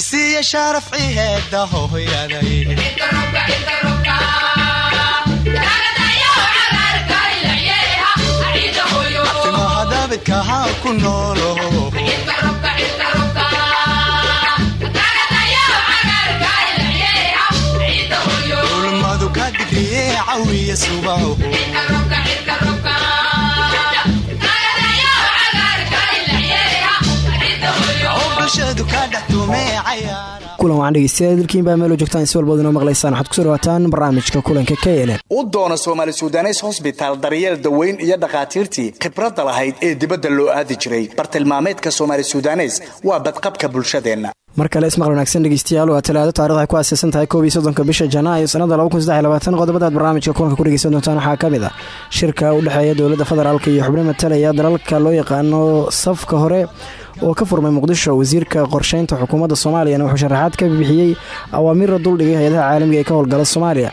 isiiya sharaf ciheeda hooyaday abtimahadabidkahaa ku noolo ulmadu ka digriye cawiya subaho kulan waan dhegeystayaal dalkiin baa meelo joogtaan si walbood inoo maqlaysaan. Waxaad ku soo dhawaataan barnaamijka kulanka k n. U doona soomaali sudanes hosbitaal daryeel daweyn iyo dhakhaatiirtii khibradda lahayd ee dibadda loo aadi jiray. Bartilmaameedka soomaali sudanes waa badqabka bulshadeenna. Mar kale ismaqal wanaagsan dhegeystayaal waa talaado taarikhda ay ku aaseysan tahay koob iyo soddonka bisha janaayo sanada qodobadaad barnaamijka kulanka ku dhegeysan doontaan waxaa ka mid ah shirka u dhexeeya dowladda federaalk iyo xubno matalaya dalalka loo yaqaano safka hore oo ka furmay muqdisho wasiirka qorsheynta xukuumadda soomaaliyana wuxuu sharaxaad ka bixiyey awaamiira duldhigay hay'adaha caalamiga ee ka howlgala soomaaliya.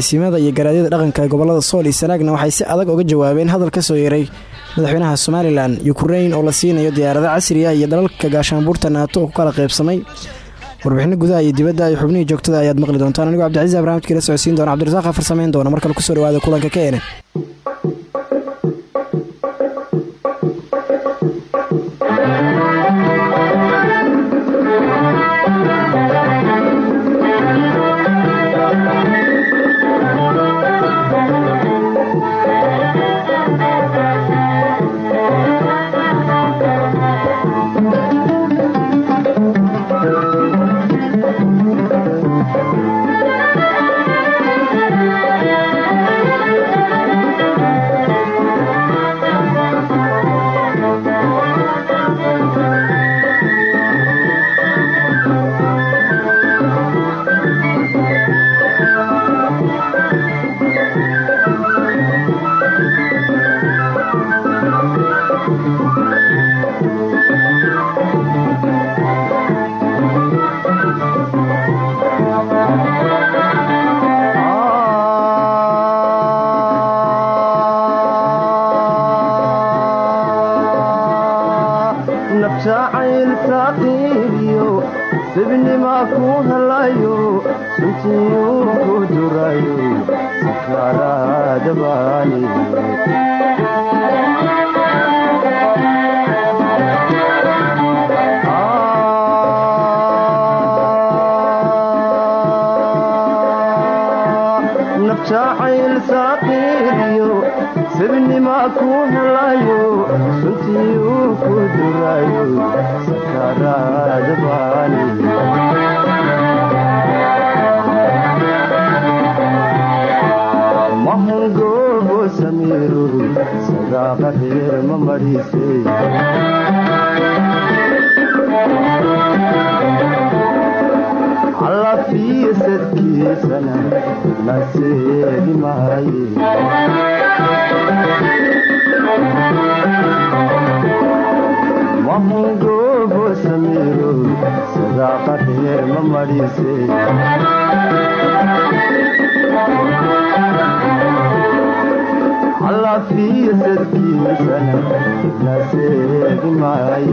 Isimada iyo garaadyada dhaqanka gobollada sool iyo sanaagna waxay si adag uga jawaabeen hadal ka soo yeeray madaxweynaha somalilan ukrein oo la siinayo diyaarado casri ah iyo dalalka gaashaanbuurta naato ku kala qaybsamay. Warbixino gudaha iyo dibadda iyo xubnihii joogtada ayaad maqli doontaan. Anigoo cabdicaiis barnamijkii la socodsiin doona cabdirasaaq afar samayn doona mar kale ku soo dhawaada kulanka ka jacayl faqiiriyo sibnima ku helayo suntiyu ku durayo sakaaraadabaani qadiye ma mariisey allafiisadkiisana la seedi maaye mahungoobo samiiro sidaa qadiye ma mariisey xafiisadkiisana la seegi maaye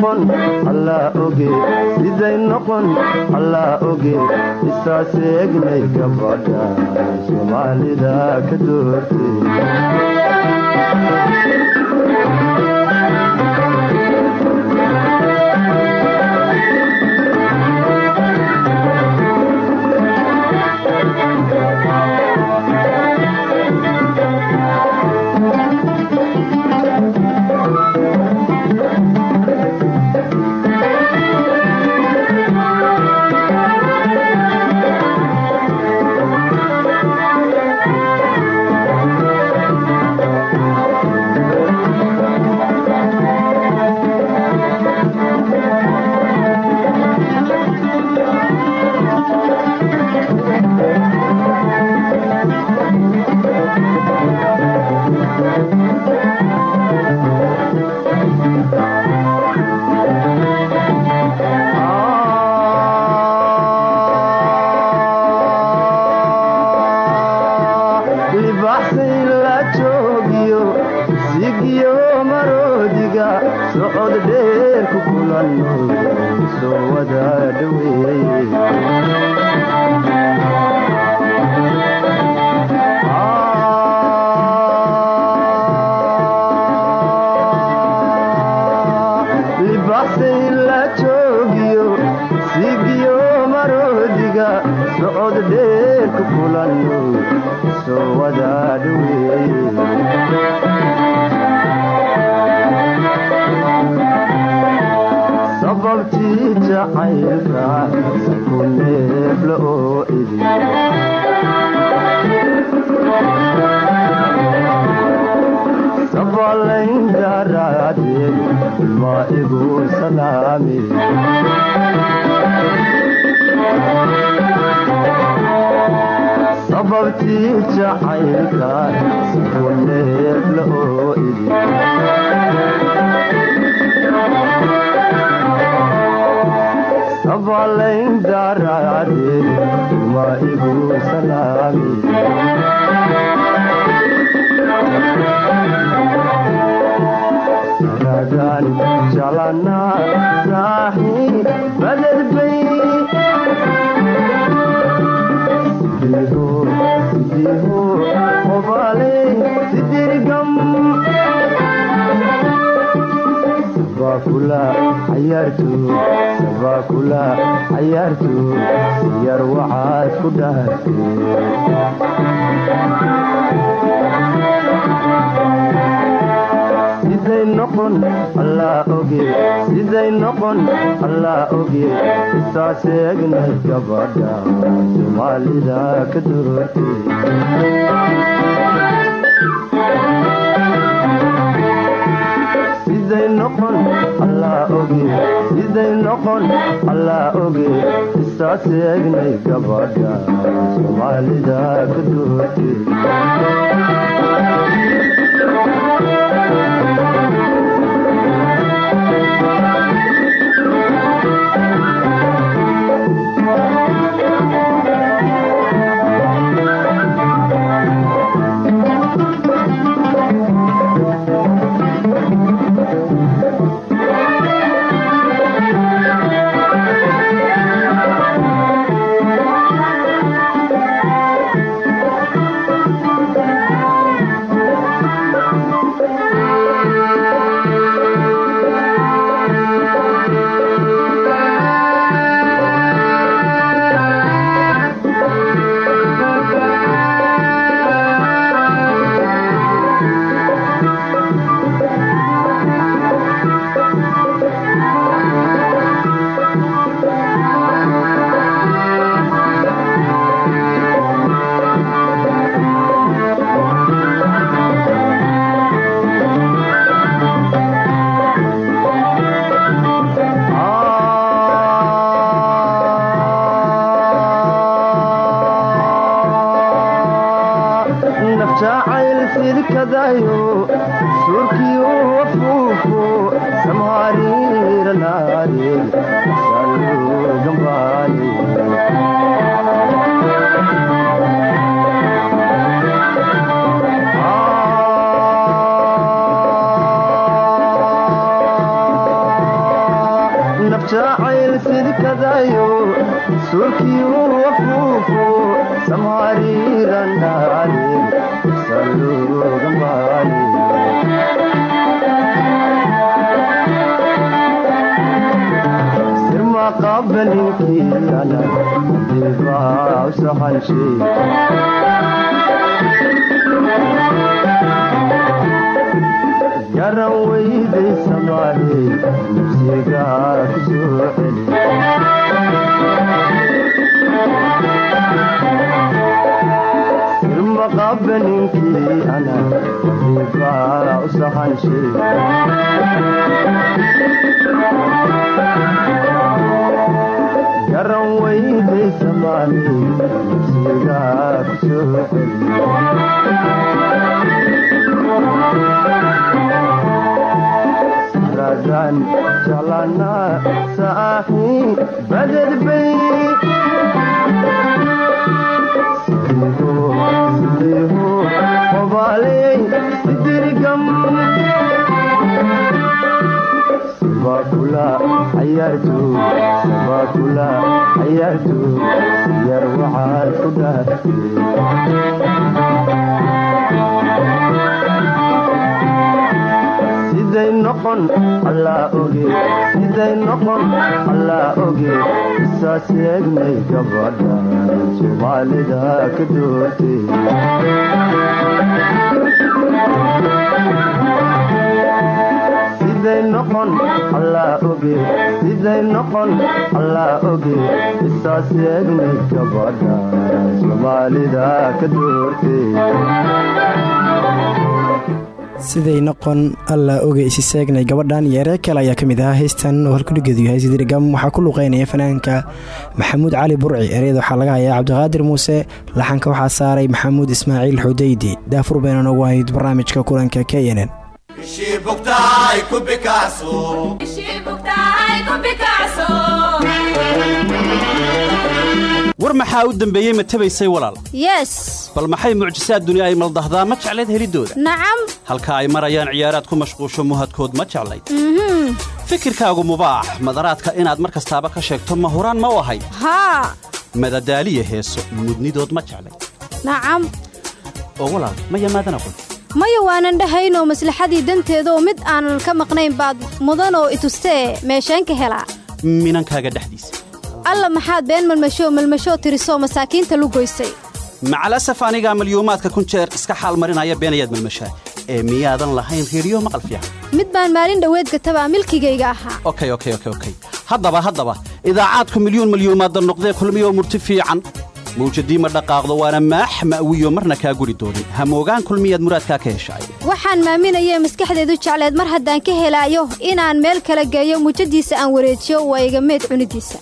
allaa oge siday noqon allaa ogey isaaseegnay gabadha soomaalida ka doortay. cayaartoodabaakula cayaartoo yar waxaad ku dhahartay siday noqon allaa oge isaaseegnay gabadha soomaalida ka doortay allaa oge liday noqon allaa isaas eegnay gabadha soomaalida ka doortee قبل كيانا دفاع سحنشي gabadha soomaalida ka doortay siday noqon allaa oge isaas eegnay gabadha soomaalida ka doortay siday noqon alla oga isi seegnay gabadhan iyo eree kale ayaa ka mid ahaa heystan oo halkudhigeedu yahay sidirgam waxaa ku luqeynaya fanaanka maxamuud cali burci ereyada waxaa laga hayaa cabdiqaadir muuse laxanka waxaa saaray maxamuud ismaaciil xudeydi daafur bayna noogu ahayd barnaamijka kulanka k n maxaa u dembeeyey ma tabaysay walaal? Yes. Bal maxay mucjisaad duni ay maldahdaa? Ma jeclayd heliddooda nacam halka ay marayaan ciyaaraad ku mashquusho muhadkood ma jeclayd. Fikirkaagu mubaax madaraadka inaad mar kastaaba ka sheegto ma huraan ma u ahayd. Haa madadaaliya heeso mudnidood ma jeclayd. Nacam oo walaal maya maadan aqoon maya waanan dhahaynoo maslaxadii danteedaoo mid aanan ka maqnayn baad mudanoo itustee meesheen ka helaa. Minankaaga dhexdiisa alla maxaad been malmashoo malmashoo tirisoo masaakiinta lugoysay macalasaf anigaa malyuumaadka kun jeer iska xaal marinaya beenayaad malmashaa. Ee miyaadan lahayn reeriyo maqal fiican. Mid baan maalin dhoweed gatabaa milkigayga ahaa. Okey okey okey okey haddaba haddaba idaacaadku milyuun malyuumaadda noqdee kulmiyoo murti fiican. Mawjadii ma dhaqaaqdo waana maax ma'wiyo marna kaa guri doonin hamoogaan kulmiyaad muraadkaa ka heshaay waxaan maaminayee maskaxdeedu jecleed mar haddaan ka helaayo inaan meel kala geeyo. Muujadiisa aan wareejiyo waa iga meed cunidiisa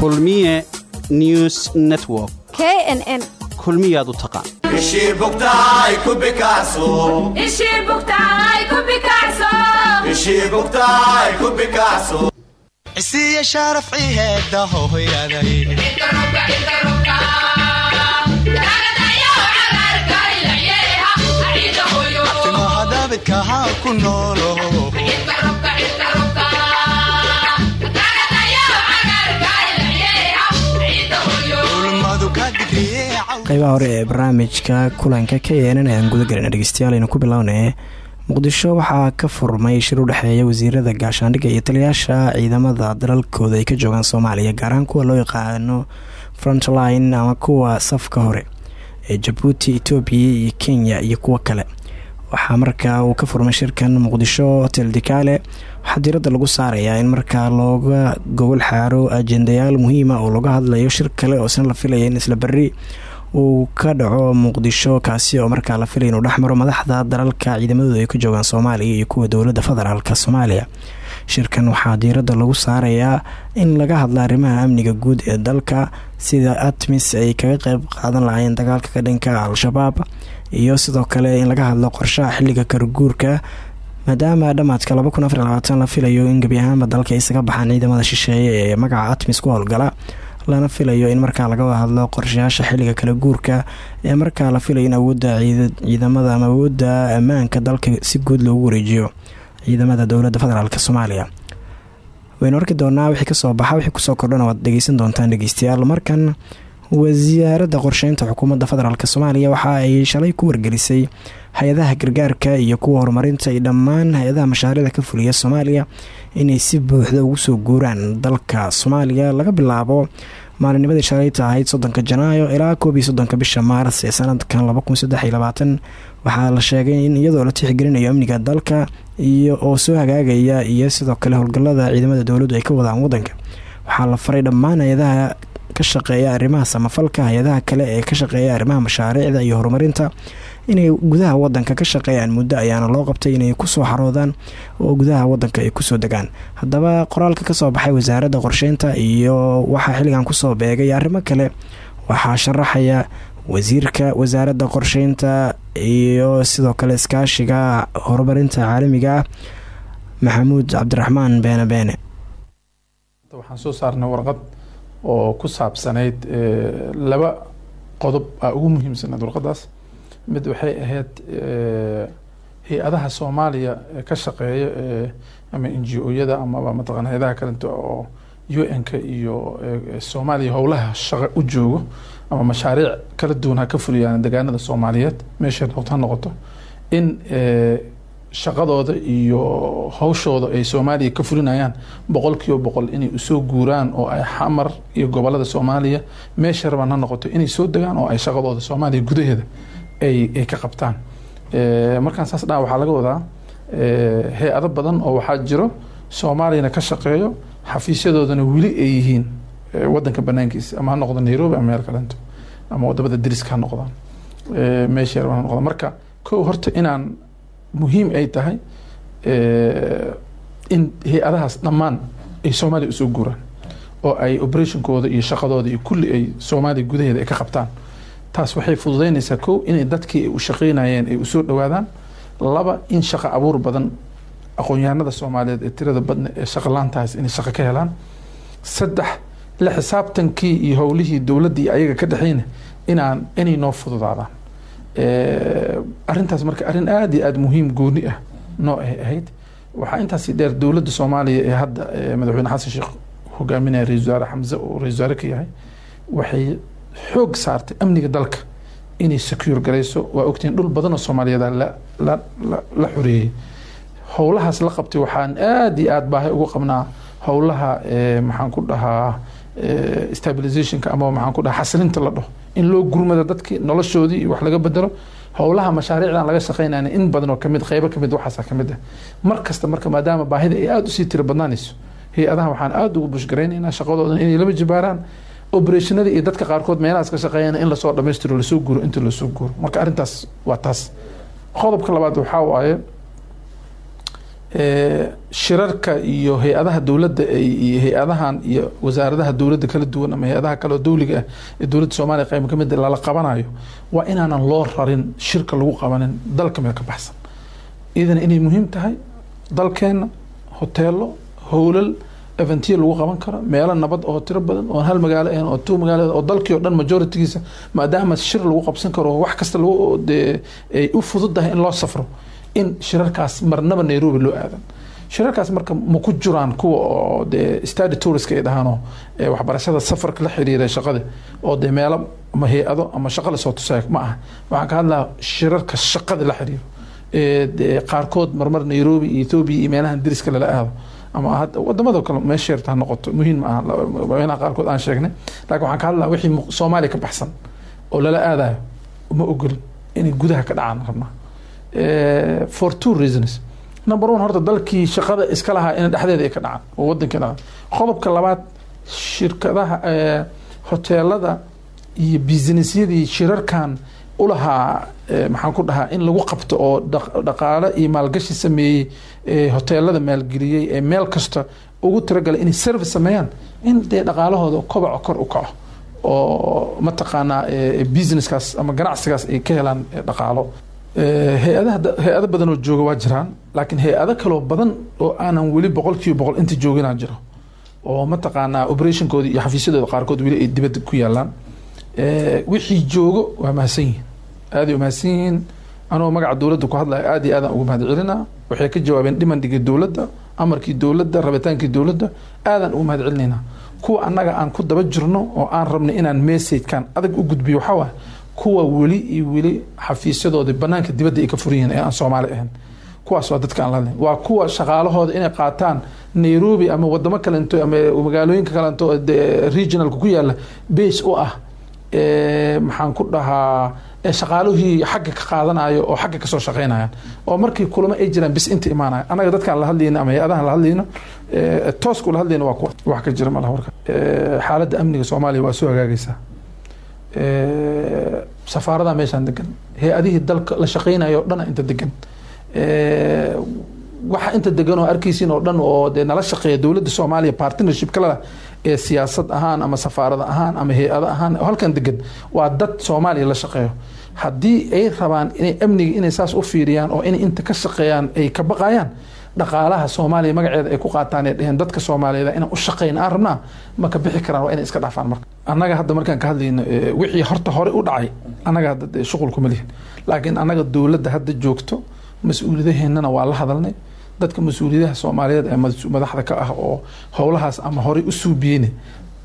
kulmiye news network. K n n. Kulmiyaad u taqaan cisiiya shaaraf ciheeda hooyaday abtimahadaabidka haa ku noolo qaybaha hore ee barnaamijka kulanka k n n ayaan guda galina dhegeystayaal aynu ku bilownay muqdisho waxaa ka furmay shir u dhexeeya wasiirada gaashaandhigga iyo taliyaasha ciidamada dalalkooda ay ka joogaan soomaaliya gaar ahaan kuwa loo yaqaano frontline ama kuwa safka hore ee jabuuti etoobiya iyo kenya iyo kuwo kale. Waxaa markaa uu ka furmay shirkan muqdisho hotel dikaale waxaa lagu saarayaa in markaa looga gogol xaaro ajendayaal muhiima oo laga hadlayo shir kale oo isna la filaya in isla berri uu ka dhaco muqdisho kaasi oo markaa la filaya inuu dhexmaro madaxda dalalka ciidamadooda ay ka joogaan soomaaliya iyo kuwa dowladda federaalk soomaaliya. Shirkan waxaa diiradda lagu saarayaa in laga hadla arrimaha amniga guud ee dalka sida atmis ay kaga qeyb qaadan lahaayeen dagaalka ka dhanka al-shabaab iyo sidoo kale in laga hadlo qorshaha xilliga karaguurka maadaama dhamaadka la filayo in gebi ahaanba dalka isaga baxaan ciidamada shisheeye ee magaca atmis ku howlgala lana filayo in markaa laga hadlo qorshayaasha xilliga kala guurka ee markaa la filayo in awoodda ciidamada ama awoodda ammaanka dalka si guud loogu wareejiyo ciidamada dowladda federaalk soomaaliya. Waynu arki doonaa wixii ka soo baxa wixii ku soo kordhana waad dhegeysan doontaan dhegeystayaal markan wasaaradda qorsheynta xukuumadda federaalk soomaaliya waxa ay shalay ku wargelisay hay'adaha gargaarka iyo kuwa horumarinta iyo dhammaan hay'adaha mashaariicda ka fuliya soomaaliya inay si buuxda ugu soo guuraan dalka soomaaliya. Laga bilaabo maalinimadii shalayta ahayd soddonka janaayo ilaa koob iyo soddonka bisha maaras ee sanadkan waxaa la sheegay in iyadoo la tixgelinayo amniga dalka iyo oo soo hagaagaya iyo sidoo kale howlgallada ciidamada dowladdu ay ka wadaan wadanka waxaa la faray dhammaan hay'adaha ka shaqeeya arrimaha samafalka hay'adaha kale ee ka shaqeeya arrimaha mashaariicda iyo horumarinta inay gudaha wadanka ka shaqeeyaan muddo ayaana loo qabtay inay ku soo xaroodaan oo gudaha wadanka ay ku soo degaan. Haddaba qoraalka ka soo baxay wasaaradda qorsheynta iyo waxaa xilligan ku soo beegay arrimo kale waxaa sharaxaya wasiirka wasaaradda qorsheynta iyo sidoo kale iskaashiga horumarinta caalamiga ah maxamuud cabdiraxmaan beene beene. Waxaan soo saarnay warqad oo ku saabsanayd laba qodob aa ugu muhiimsanayd warqadaas mid waxay ahayd hay'adaha soomaaliya ee ka shaqeeya ee ama n g o-yada amaba mataqana hay'adaha kalenta oo u n-ka iyo ee, soomaaliya howlaha shaqo u joogo ama mashaariic kala duwan ha ka fuliyaan deegaanada soomaaliyeed meeshay noqoto ha noqoto in shaqadooda iyo hawshooda ay soomaaliya ka fulinayaan boqol kiiba boqol inay u soo guuraan oo ay xamar iyo gobollada soomaaliya meesha rabaan ha noqoto inay soo degaan oo ay shaqadooda soomaaliya gudaheeda ay ka qabtaan. Eh, markaan saas dhaha waxaa laga wadaa eh, hay'ado badan oo waxaa jiro soomaaliyana ka shaqeeyo xafiisyadoodana weli ay yihiin eh, wadanka banaankiisa ama noqdo nairobi ama meel kalento ama waddamada deriska ha noqdaan. Meesha rabaan ha noqdaan. Marka kow horta inaan muhiim ay tahay in hay'adahaas dhammaan ay soomaaliya u soo guuraan oo ay operationkooda iyo shaqadooda iyo kulli ay soomaaliya gudaheeda ay ka qabtaan taas waxay fududeynaysaa kow inay dadkii u shaqeynayeen ay u soo dhowaadaan. Laba in shaqo abuur badan aqoon-yahanada soomaaliyeed ee tirada badna ee shaqo laantahaas inay shaqo ka helaan. Saddex la xisaabtankii iyo howlihii dowladda iyo ayaga ka dhexeyna inaan inay noo fududaadaan. Arrintaas marka arrin aada iyo aada muhiim gooni ah noo ay ahayd. Waxaa intaasi dheer dowladda soomaaliya ee hadda madaxweyne xasan sheekh hogaaminaya ra'isul wasaare xamse oo ra'isul wasaare ka yahay waxay xoog saartay amniga dalka. Inay secure garayso waa ogtihiin dhul badan oo soomaaliyeed la, xoreeyey howlahaas la qabtay waxaan aada iyo aada baahi ugu qabnaa howlaha eh, maxaan ku dhahaa eh, stabilizationka ama maxaan ku dhahaa xasilinta la dhaho. In loo gurmado dadkii noloshoodii iyo wax laga bedelo. Howlaha mashaariicdan laga shaqeynayna in badan oo ka mid qeybo ka mid waxaasa ka mid ah. Mar marka maadaama baahida ay aada u sii tiro badnaanayso hay'adaha waxaan aada ugu bushgaraynaynaa shaqadoodan inay lama jibaaraan operationada iyo dadka qaarkood meelahaas ka shaqeeyana in la soo dhamaystiro la soo guuro inta la soo guuro marka arrintaas waa taas. Qodobka labaad waxaa waaye shirarka iyo hay'adaha dowladda ay- iyo hay'adahan iyo wasaaradaha dowladda kala duwan ama hay'adaha kale oo dowliga ah ee dowladda soomaaliya qayb ka mid ah lala qabanayo waa inaanan loo rarin shirka lagu qabanin dalka meel ka baxsan. Iyadana inay muhiim tahay dalkeenna hoteelo howlal eventiya lagu qaban karo meelo nabad oo tiro badan oo hal magaalo ahayn oo two magaalo oo dalkii oo dhan majoritigiisa maadaama shir lagu qabsan karo wax kasta lagu dee ay u fududahay in loo safro in shirarkaas marnaba nairobi loo aadan. Shirarkaas marka ma ku jiraan kuwa oo dee study touriska ay dhahaanoo waxbarashada safarka la xiriira shaqada oo dee meelo ama hay'ado ama shaqo la soo tusay ma aha. Waxaan ka hadlaa shirarka shaqada la xiriiro qaarkood marmar nairobi iyo iyo meelahan deriska lala aado ama waddamada kale meesha yarta noqoto. Muhiim ma aha. La- meelaha qaarkood aan sheegnay. Laakiin waxaan ka hadlaa wixii soomaaliya ka baxsan oo lala aadayo ma ogolin inay gudaha ka dhacaan rabnaa Eh, for two reasons. Number one horta dalkii shaqada iska lahaa in dhexdeeda ay ka dhacaan oo dhacaan. Qodobka labaad shirkadaha eh, hoteelada iyo businessyadii shirarkan ulahaa eh, maxaan ku dhahaa in lagu qabto oo dhaq- dhaqaale iyo maalgashi sameeyey eh, hoteelada maalgeliyey ee meel kasta ugu talagalay inay service sameeyaan in dee dhaqaalahooda kobaco kor u kaco oo mataqaanaa eh, businesskaas ama ganacsigaas ay ka helaan dhaqaalo. Eh, hay'adaha hay'ado badan oo jooga waa jiraan laakiin hay'ado kaloo badan oo aanan weli boqol boqol inta jooginaa jiro oo mataqaanaa operationkooda iyo xafiisyadooda qaarkood weli ay dibadda ku yaalaan wixii joogo waa mahadsan yihiin aaday umahadsan yihiin anoo magaca dowladda ku hadlaya aad iyo aadaan ugu mahad waxay ka jawaabeen dhimandhigii dowladda amarkii dowladda rabitaankii dowladda. Aadaan ugu mahad kuwa annaga aan ku daba jirno oo aan rabnay inaan messagekan adag u gudbiyo waxaa kuwa weli iyo weli xafiisyadoodii banaanka dibadda ay ka furan ee aan soomaali ahayn. Kuwaas waa dadka aan la hadlayn waa kuwa shaqaalahooda inay qaataan nairobi ama wadamo kalento ama magaalooyinka kalento regionalka ku yaalla base u ah maxaan ku dhahaa shaqaaluhii xagga ka qaadanayo oo xagga ka soo shaqeynayaan oo markii kulamo ay jiraan bis inta imaanaya. Annaga dadkaan la hadlayno ama hay'adahan la hadlayno toosku la hadlayno waa kuwa wax ka jira malaha warka. Xaaladda amniga soomaaliya waa soo hagaagaysaa. Ee, safaaradaha meeshaan degan hay'adihii dalka la shaqeynayo o dhan inta degan waxa inta degan oo arkaysiin oo dhan oo dee nala shaqeeya dowladda soomaaliya partnership kale leh ee siyaasad ahaan ama safaarad ahaan ama hay'ado ahaan halkan degan waa dad soomaaliya la shaqeeyo. Haddii ay rabaan inay amniga inay saas u fiiriyaan oo inay inta ka shaqeeyaan ay ka baqayaan dhaqaalaha soomaaliya magaceeda ay ku qaataan ee dheheen dadka soomaaliyeed inaan u shaqeyn aan rabnaa ma ka bixi karaan waa inay iska dhaafaan marka. Annaga hadda markaan ka hadlayno wixii horta hore u dhacay annaga hadda dee shuqul kuma lihin. Laakiin annaga dowladda hadda joogto mas'uuliyadaheennana waa la hadalnay dadka mas'uuliyadaha soomaaliyeed ee madaxda ka ah oo howlahaas ama horey u suubiyeyne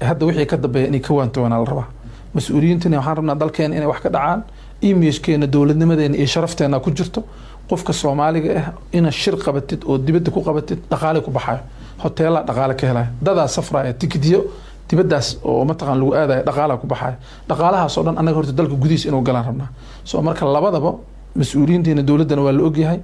hadda wixii ka dambeeya inay ka waantoonaa la rabaa. Mas'uuliyiintana waxaan rabnaa dalkeena inay wax ka dhacaan imagkeena dowladnimadeena iyo sharafteena ku jirto. Qofka soomaaliga ah ina shir qabatid oo dibadda ku qabatid dhaqaale ku baxayo. Hoteelaa dhaqaale ka helaya dadaa safraya tikidyo dibadaas oo mataqaan lagu aadaya dhaqaalaha ku baxaya dhaqaalahaas oo dhan annaga horta dalka gudihiis inuu galaan rabnaa. So marka labadaba mas'uuliyiinteena dowladdana waa la ogyahay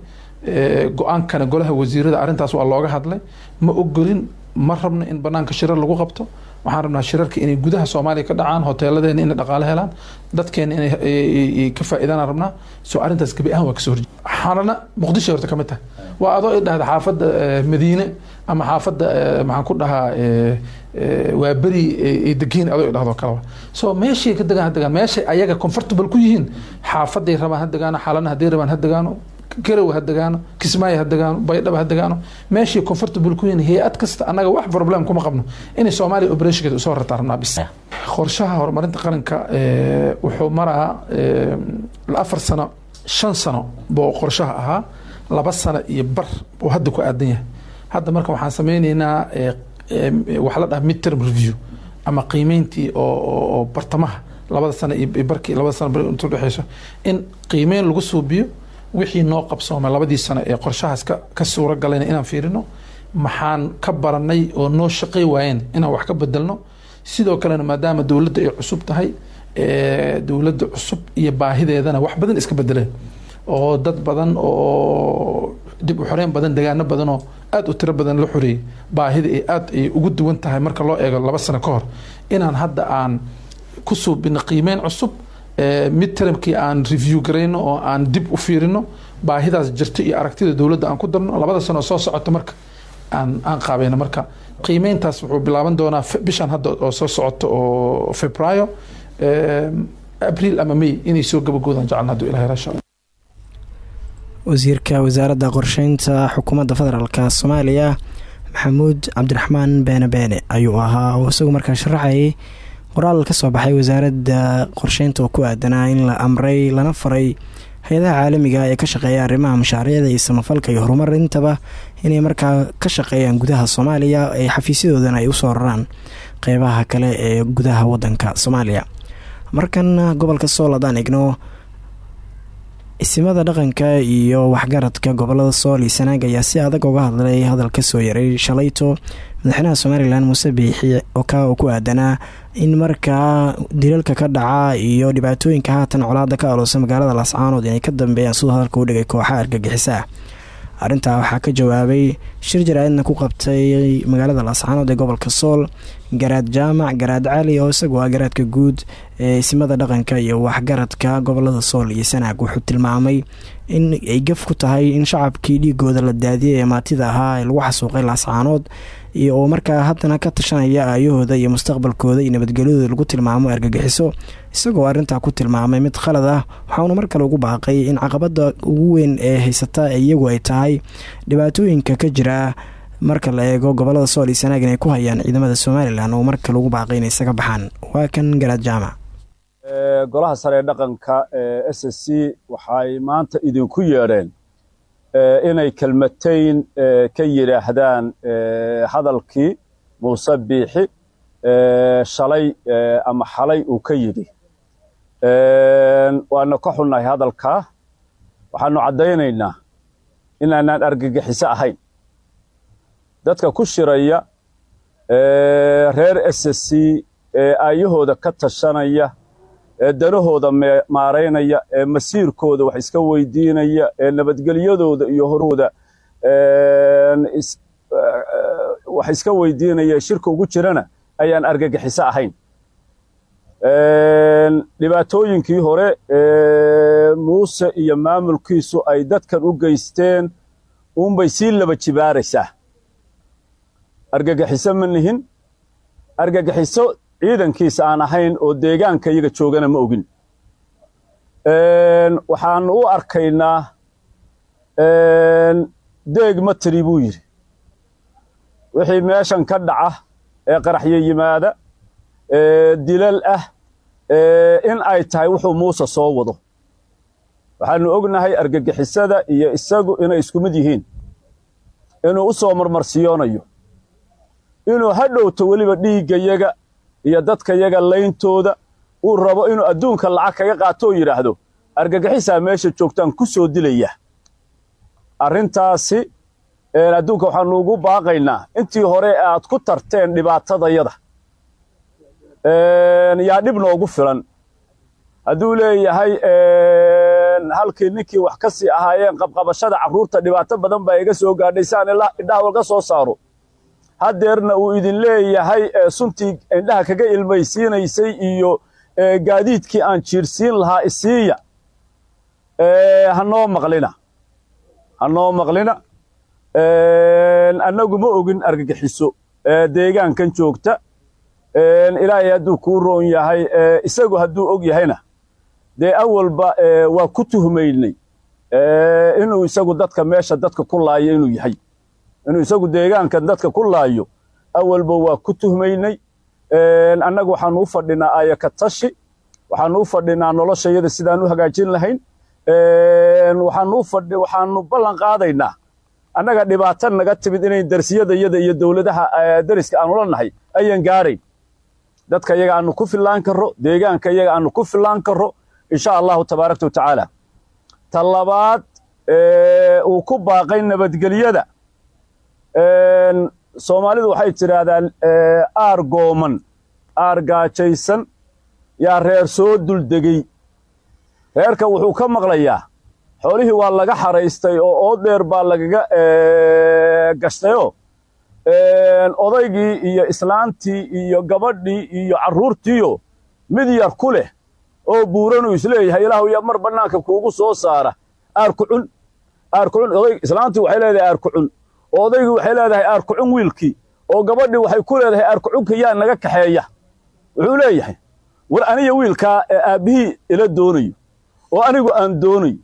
go'aankana golaha wasiirada arrintaas waa looga hadlay. Ma ogolin ma rabno in banaanka shirar lagu qabto. Waxaan rabnaa shirarka inay gudaha soomaaliya ka dhacaan hoteeladeena inay dhaqaale helaan dadkeena inay ay- ay ka faa'iidaan rabnaa. So arrintaas gebi ahaan waa ka soo horjeeda xalana muqdisho horta ka waa adoo i dhahda xaafadda madiine ama xaafadda maxaan ku dhahaa waa beri ay degiin adoo i dhahdo kaleba so ka degaan ha degaan. Ayaga comfortable ku yihiin xaafaday rabaan ha degaano xalana rabaan ha garow ha degaano kismaayo ha degaano baydhaba ha degaano meeshii comfortable ku yihiin hay'ad kasta annaga wax problem kuma qabno. Inay soomaaliya operationkeeda u soo rartaa rabnaa bis. Qorshaha horumarinta qaranka eh, wuxuu maraa eh, afar sano shan sano buu qorshaha ahaa laba sano iyo bar buu hadda ku aadan yahay. Hadda marka waxaan sameyneynaa eh, eh, waxa la dhaha midterm review ama qiimeyntii oo bartamaha labada sano iyo barkii labada sano bar inta udhexeyso in qiimeyn lagu suubiyo wixii noo qabsoomay labadii sano ee qorshahaas ka suura galayna inaan fiirino maxaan ka baranay oo noo shaqay waayeen inaan wax ka bedelno sidoo kalena maadaama dowladda ay cusub tahay dowladda cusub iyo baahideedana wax badan iska bedeleen oo dad badan oo dib u xoreyn badan degaano badan oo aad u tiro badan la xoreeyey baahida ay aad ay ugu duwan tahay marka loo eego laba sano ka hor. Inaan hadda aan ku suubino qiimeyn cusub midtermkii aan review garayno oo aan dib u fiirino baahidaas jirta iyo aragtida dowladda aan ku darno labada sano soo socota marka aan aan qaabayno marka qiimeyntaas wuxuu bilaaban doonaa bishan hadda oo soo socota oo februaayo abriil ama may inay soo gabagoodan jecelna hadduu ilahay rasha wasiirka wasaaradda qorsheynta xukuumadda federaalk soomaaliya maxamuud cabdiraxmaan beene beene ayuu ahaa oo isagu markaa sharaxayay qoraal ka soo baxay wasaaradda qorsheynta oo ku aadanaa in la amray lana faray hay'adaha caalamiga ee ka shaqeeya arrimaha mashaariicda iyo samafalka iyo horumarintaba inay markaa ka shaqeeyaan gudaha soomaaliya ee xafiisyadoodana ay u soo raraan qeybaha kale ee gudaha wadanka soomaaliya. Markan gobolka sool haddaan igno isimada dhaqanka iyo waxgaradka gobollada sool iyo sanaag ayaa si adag uga hadlay hadal ka soo yaray shalayto madaxweynaha somalilan muuse biixi oo ka oo ku aadanaa in markaa dilalka ka dhaca iyo dhibaatooyinka haatan colaada ka aloosa magaalada laascaanood inay ka dambeeyaan siduu hadalka u dhigay kooxa argagixisa ah arrintaa waxaa ka jawaabay shir jaraa'idna ku qabtay magaalada laascaanood ee gobolka sool garaad jaamac garaad cali oo isagu ah garaadka guud ee isimada dhaqanka iyo waxgaradka gobollada sool iyo sanaag. Wuxuu tilmaamay in ay gaf ku tahay in shacabkii dhiigooda la daadiyay ee maatida ahaa ee lagu xasuuqay laascaanood iyo oo markaa haddana ka tashanaya aayahooda iyo mustaqbalkooda iyo nabadgelyadooda lagu tilmaamo argagixiso isagoo arrintaa ku tilmaamay mid khalad ah waxauna mar kale ugu baaqay in caqabada ugu weyn ee haysata iyagu ay tahay dhibaatooyinka ka jira marka la eego gobollada sool iyo sanaag inay ku hayaan ciidamada somalilan oo mar kale ugu baaqay inay isaga baxaan. Waa kan garaad jaamac golaha sare ee dhaqanka ee s c waxay maanta idinku yeedheen inay kelmatayn ka yidhaahdaan hadalkii muuse biixi shalay ama xalay uu ka yidhi. Waana ka xunnahay hadalkaa waxaanu caddaynaynaa inaanaan argagixiso ahayn dadka ku shiraya reer s s c ee aayahooda ka tashanaya ee danahooda maaraynaya ee masiirkooda wax iska weydiinaya ee nabadgelyadooda iyo horooda wax iska weydiinaya shirka ugu jirana ayaan argagixiso ahayn. Dhibaatooyinkii hore muuse iyo maamulkiisu ay dadkan u geysteen uunbay sii laba jibaaraysaa. Argagixiso ma nihin argagixiso ciidankiisa aan ahayn oo deegaanka iyaga joogana ma ogin. Waxaanu u arkaynaa deeg ma tiri buu yidhi. Wixii meeshan ka dhaca ee qaraxyo yimaada dilal ah in ay tahay wuxuu muuse soo wado. Waxaanu ognahay argagixisada iyo isagu inay isku mid yihiin. Inuu u soo marmarsiyoonayo inuu ha dhowto weliba dhiiggayaga iyo dadkayaga layntooda uu rabo inuu adduunka lacag kaga qaatoo yidhaahdo argagixisaa meesha joogtaan ku soo dilaya. Arrintaasi adduunka waxaanu ugu baaqaynaa. Intii hore aad ku tarteen dhibaatadayada yaa dhib noogu filan. Hadduu leeyahay halkii ninkii wax ka sii ahaayeen qabqabashada carruurta dhibaato badan baa iga soo gaadhay saan indhaha walga soo saaro haddeerna uu idin leeyahay suntii indhaha kaga ilmaysiinaysay iyo gaadiidkii aan jiirsiin lahaa isiiya. Hanoo maqlina. Hanoo maqlina. Annagu ma ogin argagixiso deegaankan joogta. Ilaahay hadduu kuu roon yahay isagu hadduu og yahayna. Dee awalba waa ku tuhmaynay inuu isagu dadka meesha dadka ku laayo inuu yahay inuu isagu deegaankan dadka ku laayo. Awalba waa ku tuhmaynay. Annagu waxaanu u fadhinaa ayaka tashi. Waxaanu u fadhinaa noloshayada sidaan u hagaajin lahayn. Waxaanu ballan qaadaynaa. Annaga dhibaato naga timid inay darsiyadayada iyo dowladaha dariska aanu la nahay ayaan gaarayn dadka iyaga aanu ku fillaan karro deegaanka iyaga aanu ku fillaan karro insha allahu tabaaraka wa tacaala. Ta labaad uu ku baaqay nabadgelyada soomaalidu waxay tidhaahdaan aar gooman aar gaajaysan yaa reer soo duldegey reerka wuxuu ka maqlayaa xoolihii waa laga xaraystay oo ood dheer baa lagaga gashtayoo odaygii iyo islaantii iyo gabadhii iyo carruurtiiyo mid yar ku leh oo buuranuu is leeyahay ilaahu ya mar bannaanka kuugu soo saara. Aarkucun aarkucun oday islaantii waxay leedahay aarkucun oo odaygii waxay leedahay aarkucun wiilkii. Oo gabadhii waxay ku leedahay aarkucunka yaa naga kaxeeya. Wuxuu leeyahay war aniga wiilkaa aabbihii ila doonayo oo anigu aan doonayo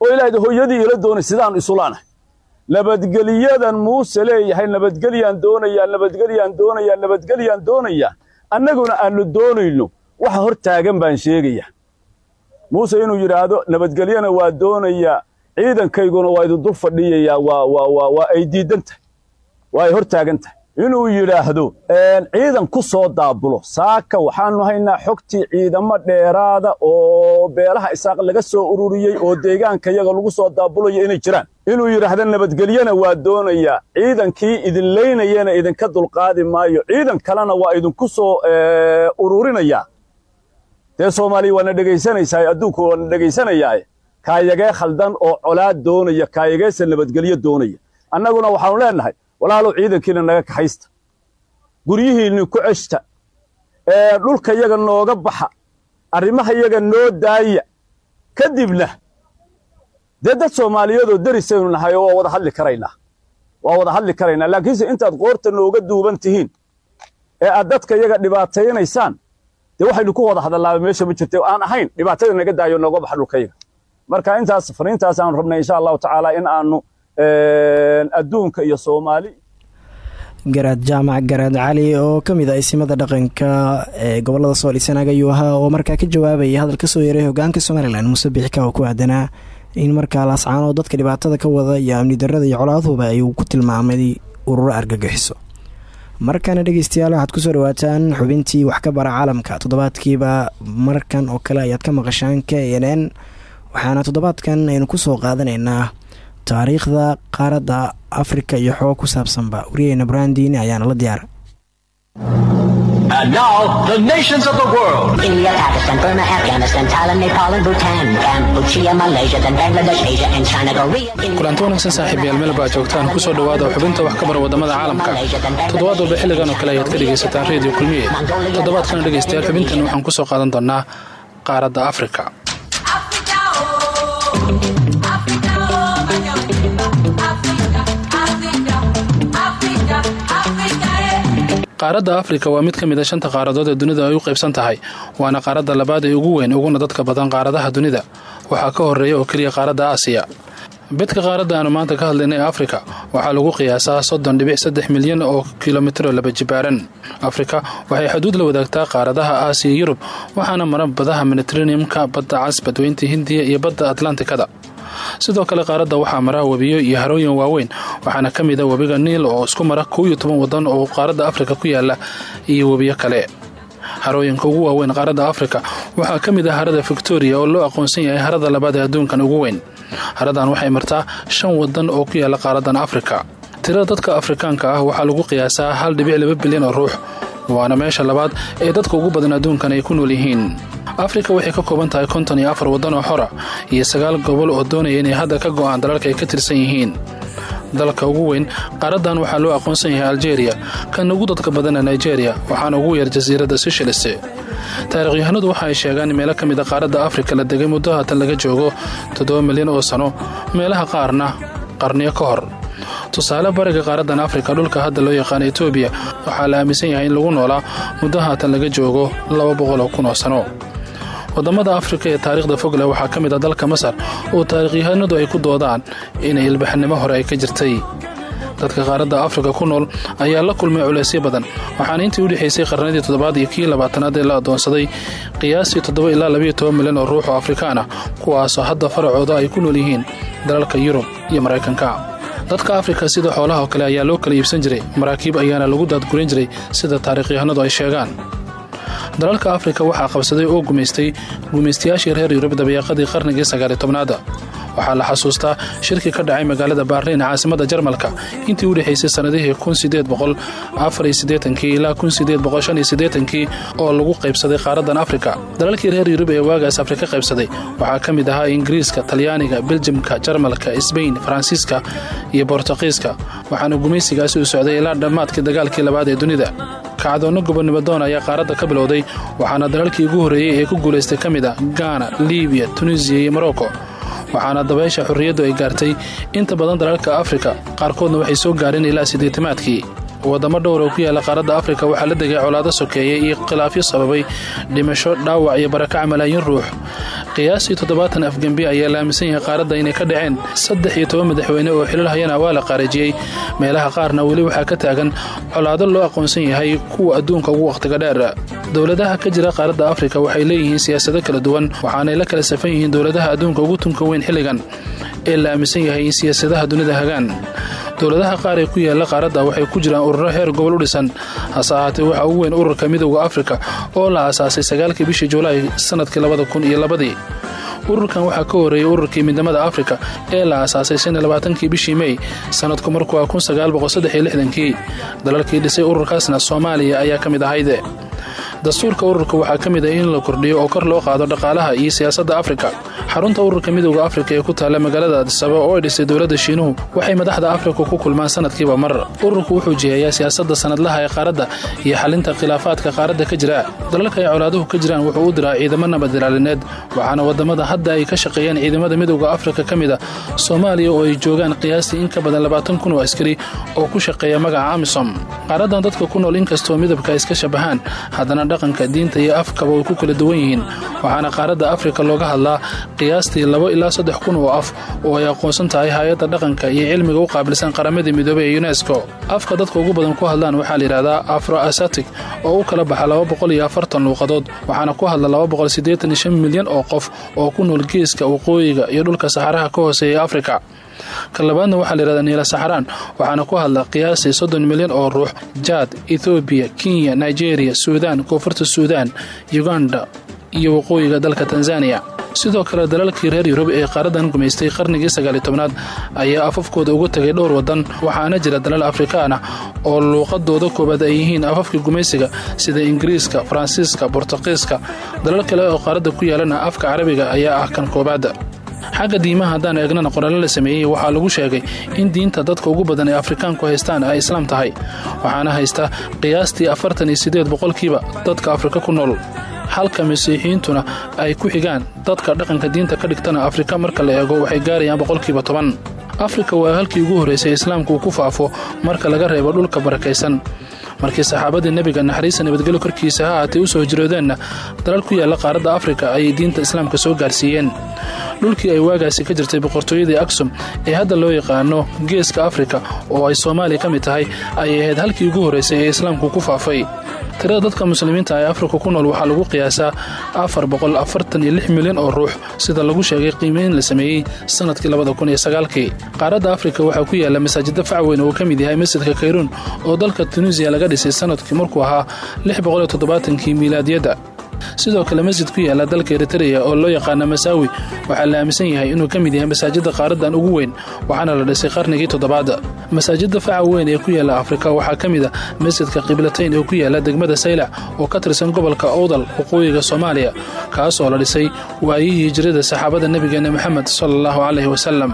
oo ilaahda hooyadii ila doonay sidaan isulaanahay. Nabadgeliyadan muuse leeyahay nabadgelyaan doonayaa nabadgelyaan doonayaa nabadgelyaan doonayaa. Annaguna aannu doonayno waxa hor taagan baan sheegayaa. Muuse inuu yidhaahdo nabadgelyana waa doonayaa ciidankayguna waa idin dul fadhiyayaa waa ay diidan tahay waa ay hor taagan tahay inuu yidhaahdo ciidan ku soo daabulo saaka waxaannu haynaa xogtii ciidamo dheeraada oo beelaha isaaq laga soo ururiyey oo deegaanka yaga lagu soo daabulayo inay jiraan. Inuu yidhaahdo nabadgelyana waa doonayaa ciidankii idin leynayana idinka dulqaadi maayo ciidan kalena waa idinku soo ururinayaa dee soomaaliya waana dhegaysanaysaa adduunku waana dhegaysanayaae kaayagee khaldan oo colaad doonaya kaayageesa nabadgelyo doonaya. Annaguna waxaanu leennahay walaalow ciidankiina naga kaxaysta. Guryihiinni ku ceshta. Dhulka yaga nooga baxa arrimaha yaga noo daaya. Kadibna dee dad soomaaliyeedoo derisaynu nahay oo waa wada hadli karaynaa. Waa wada hadli karaynaa. Laakiinse intaad qoorta nooga duuban tihiin ee aad dadka yaga dhibaataynaysaan dee waxaynu ku wada hadallaaba meesha ma jirta aan ahayn dhibaatada naga daayo nooga baxa dhulkayaga marka intaas fariintaas aanu rabnay insha allahu tacaala in aanu adduunka iyo soomaali. Garaad jaamac garaad cali oo ka mid ah isimada dhaqanka ee gobollada soolisanaaga ayuu ahaa oo markaa ka jawaabaya hadal ka soo yaray hogaanka somalilan muuse bixika oo ku aadanaa in markaa laascaanoo dadka dhibaatada ka wada iyo amni darada iyo colaaduba ayuu ku tilmaamay ururo argagixiso. Markana dhegeystayaal waxaad ku soo dhawaataan xubintii wax ka bara caalamka. Toddobaadkiiba markan oo kale ayaad ka maqashaan k n waxaana toddobaadkan aynu ku soo qaadanaynaa taariikhda qaaradda afrika iyo xogo ku saabsanba wariyeyna brandin ayaana la diyaara And now, the nations of the world. India, Pakistan, Burma, Afghanistan, Thailand, Nepal, and Bhutan, Cambodia, Malaysia, then Bangladesh, Asia, and China, Korea. kulanti wanaagsan saaxiibayaal meel baa joogtaan ku soo dhowaada xubinta wax ka bara waddamada caalamka toddobaad walba xilligan oo kale ayaad ka dhegaysataan reediyo kulmiye toddobaadkana dhegaystayaal xubintan waxaan ku soo qaadan doonaa qaaradda afrika qaaradda afrika waa mid ka mid a shanta qaaradood ee dunida ay u qaybsan tahay waana qaaradda labaad ee ugu weyn uguna dadka badan qaaradaha dunida. Waxaa ka horreeya oo keliya qaaradda aasiya bedka qaaradda aanu maanta ka hadlaynay afrika waxaa lagu qiyaasaa soddon dhibic saddex milyan oo kilomitro laba jibaaran. Afrika waxay xuduud la wadaagtaa qaaradaha aasiya yurub waxaana mara badaha mediteraneumka badda cas badweynta hindiya iyo badda atlantikada. Sidoo kale qaaradda waxaa mara webiyo iyo harooyin waaweyn waxaana ka mid a webiga niil oo isku mara kow iyo toban wadan oo qaaradda afrika ku yaalla iyo webiyo kale. Harooyinka ugu waaweyn qaaradda afrika waxaa ka mid ah harada victoria oo loo aqoonsan yahay harada labaad ee adduunkan ugu weyn haradan waxay martaa shan wadan oo ku yaalla qaaradan afrika. Tirada dadka afrikaanka ah waxaa lagu qiyaasaa hal dhibic laba bilyan oo ruux waana meesha labaad ee dadka ugu badan adduunkan ay ku nool yihiin. Afrika waxay ka kooban tahay konton iyo afar waddan oo xora iyo sagaal gobol oo doonaya inay hadda ka go'aan dalalka ay ka tirsan yihiin. Dalka ugu weyn qaaradan waxaa loo aqoonsan yahay aljeeriya kan ugu dadka badana nigeria waxaana ugu yar jasiiradda sishilis taarikhyahanadu waxa ay sheegaan meelo ka mid a qaaradda afrika la degay muddo haatan laga joogo toddoba milyan oo sano meelaha qaarna qarniyo ka hor. Tusaale bariga qaaradan afrika dhulka hadda loo yaqaano etoobiya waxaa la aaminsan yahay in lagu noolaa muddo haatan laga joogo laba boqol oo kun oo sano. Wadamada afrika ee taariikhda fogle waxaa ka mid ah dalka masar oo taarikhyahanadu ay ku doodaan inay ilbaxnimo hore ay ka jirtay dadka qaaradda afrika ku nool ayaa la kulmay culeysyo badan. Waxaana intii u dhexaysay qarnadii toddobaad iyo kii labaatanaad ee la adoonsaday qiyaastii toddoba ilaa labayo toban milyan oo ruux oo afrikaan ah kuwaasoo hadda faracooda ay ku nool yihiin dalalka yurub iyo maraykanka. Dadka afrika sida xoolaha oo kale ayaa loo kala iibsan jiray maraakiib ayaana lagu daadgurin jiray sida taarikhyahanadu ay sheegaan. Dalalka afrika waxaa qabsaday oo gumaystay gumaystayaashii reer yurub dabayaaqadii qarnigii sagaali tobnaada waxaa la xasuustaa shirkii ka dhacay magaalada baarliin caasimada jarmalka. Intii u dhexaysay sannadihii ilaa oo lagu qaybsaday qaaradan afrika. Dalalkii reer yurub ee waagaas afrika qaybsaday waxaa ka mid ahaa ingiriiska talyaaniga beljimka jarmalka sbain faransiiska iyo bortuqiiska waxaana gumaysigaasi u socday ilaa dhammaadkii dagaalkii labaad ee dunida. Kacdoonno gobonimadoon ayaa qaaradda ka bilowday waxaana dalalkii ugu horreeyey ee ku guulaystay ka mid a gaana libiya tunisiya iyo morocco waxaana dabaysha xorriyaddu ay gaartay inta badan dalalka afrika qaarkoodna waxay soo gaareen ilaa siddeetamaadkii waddamo dhowr oo ku yaalla qaaradda afrika waxaa la degay colaado sokeeye iyo khilaafyo sababay dhimasho dhaawac iyo barakac malaayiin ruux. Qiyaastii toddobaatan afgembi ayaa la aaminsan yahay qaaradda inay ka dhaceen. Saddex iyo toban madaxweyne oo xilal hayana waa la qaarajiyey meelaha qaarna weli waxaa ka taagan colaado loo aqoonsan yahay kuwa adduunka ugu wakhtiga dheer. Dowladaha ka jira qaaradda afrika waxay leeyihiin siyaasado kala duwan waxaanay la kala safan yihiin dowladaha adduunka ugu tunka weyn xilligan ee la aaminsan yahay in siyaasadaha dunida hagaan dowladaha qaar ee ku yaalla qaaradda waxay ku jiraan ururo heer gobol u dhisan. Hase ahaatee waxaa ugu weyn ururka midowda afrika oo la aasaasay sagaalkii bishii julaay sannadkii labada kun iyo labadii. Ururkan waxaa ka horreeyey ururkii midnimada afrika ee la aasaasay shan iyo labaatankii bishii mey sannadku markuu kun sagaal boqol dalalkii dhisay ururkaasna soomaaliya ayaa ka mid ahayde dastuurka ururka waxaa ka mid ah in la kordhiyo oo kor loo qaado dhaqaalaha iyo siyaasadda afrika. Xarunta ururka midowda afrika ee ku taalla magaalada adisaba oo ay dhisay dowladda shiinuhu waxay madaxda afrika ku kulmaan sanadkiiba mar. Ururku wuxuu jiheeyaa siyaasadda sanadlaha ee qaaradda iyo xalinta khilaafaadka qaaradda ka jira. Dalalka ay colaaduhu ka jiraan wuxuu u diraa ciidamo nabaddilaalineed waxaana waddamada hadda ay ka shaqeeyaan ciidamada midowda afrika ka mid a soomaaliya oo ay joogaan qiyaastii in ka badan labaatan kun oo askari oo ku shaqeeya magaca amisom. Qaaradan dadka ku nool inkastoo midabka iska shabahaan haddana dhaqanka diinta iyo afkaba way ku kala duwan yihiin. Waxaana qaaradda afrika looga hadlaa qiyaastii laba ilaa saddex kun oo af oo ay aqoonsan tahay hay'adda dhaqanka iyo cilmiga u qaabilsan qaramadii midoobey ee yunesko afka dadka ugu badan ku hadlaan waxaa layidhahdaa afro asatic oo u kala baxa laba boqol luuqadood waxaana ku hadla laba boqol siddeetan iyo shan milyan oo qof oo ku nool geeska waqooyiga iyo dhulka saxaraha ka hooseeya ee afrika ka labaadna waxaa layidhahdaa niila saxaraan waxaana ku hadla qiyaastii soddon milyan oo ruux jaad ethoobiya kenya nigeria suudaan koonfurta suudaan uganda iyo waqooyiga dalka tanzaniya sidoo kale dalalkii reer yurub ee qaaradan gumaystay qarnigii sagaaliy tobnaad ayaa afafkooda uga tegay dhowr waddan waxaana jira dalal afrikaan ah oo luuqadooda koobaad ay yihiin afafka gumaysiga sida ingiriiska faransiiska bortuqiiska dalal kale oo qaaradda ku yaalana afka carabiga ayaa ah kan koobaadda xagga diimaha haddaan eegnana qoraallo la sameeyey waxaa lagu sheegay in diinta dadka ugu badan ee afrikaanku haystaan ay islaam tahay. Waxaana haysta qiyaastii afartan iyo siddeed boqolkiiba dadka afrika ku nool. Halka masiixiyiintuna ay ku xigaan dadka dhaqanka diinta ka dhigtana afrika marka la eego waxay gaarayaan boqolkiiba toban. Afrika waa halkii ugu horraysay islaamku uu ku faafo marka laga reebo dhulka barakaysan markii saxaabadii nebiga naxariista nabadgelyo korkiisa ha ahaatay u soo hijroodeenna dalal ku yaalla qaaradda afrika ayay diinta islaamka soo gaarsiiyeen. Dhulkii ay waagaasi ka jirtay boqortooyadii aksum ee hadda loo yaqaano geeska afrika oo ay soomaaliya ka mid tahay ayay ahayd halkii ugu horraysay ee islaamku ku faafay tirada dadka muslimiinta ee afrika ku nool waxaa lagu qiyaasaa afar boqol afartan iyo lix milyan oo ruux sida lagu sheegay qiimeyn la sameeyey sannadkii labada kun iyo sagaalkii. Qaaradda afrika waxaa ku yaalla masaajida facweyn oo ka mid yahay masjidka kayruun oo dalka tunuusiya laga dhisay sannadkii markuu ahaa lix boqol iyo toddobaatankii miilaadiyadda sidoo kale masjid ku yaalla dalka eritreya oo loo yaqaana masaawi waxaa la aaminsan yahay inuu ka mid yahay masaajidda qaaradan ugu weyn waxaana la dhisay qarnigii toddobaad. Masaajidda faca weyn ee ku yaalla afrika waxaa ka mid a masjidka qiblatayn ee ku yaalla degmada saylac oo ka tirsan gobolka owdal waqooyiga soomaaliya kaasoo la dhisay waayihii hijrada saxaabada nebigeena moxamed sala allahu caleyhi wasalam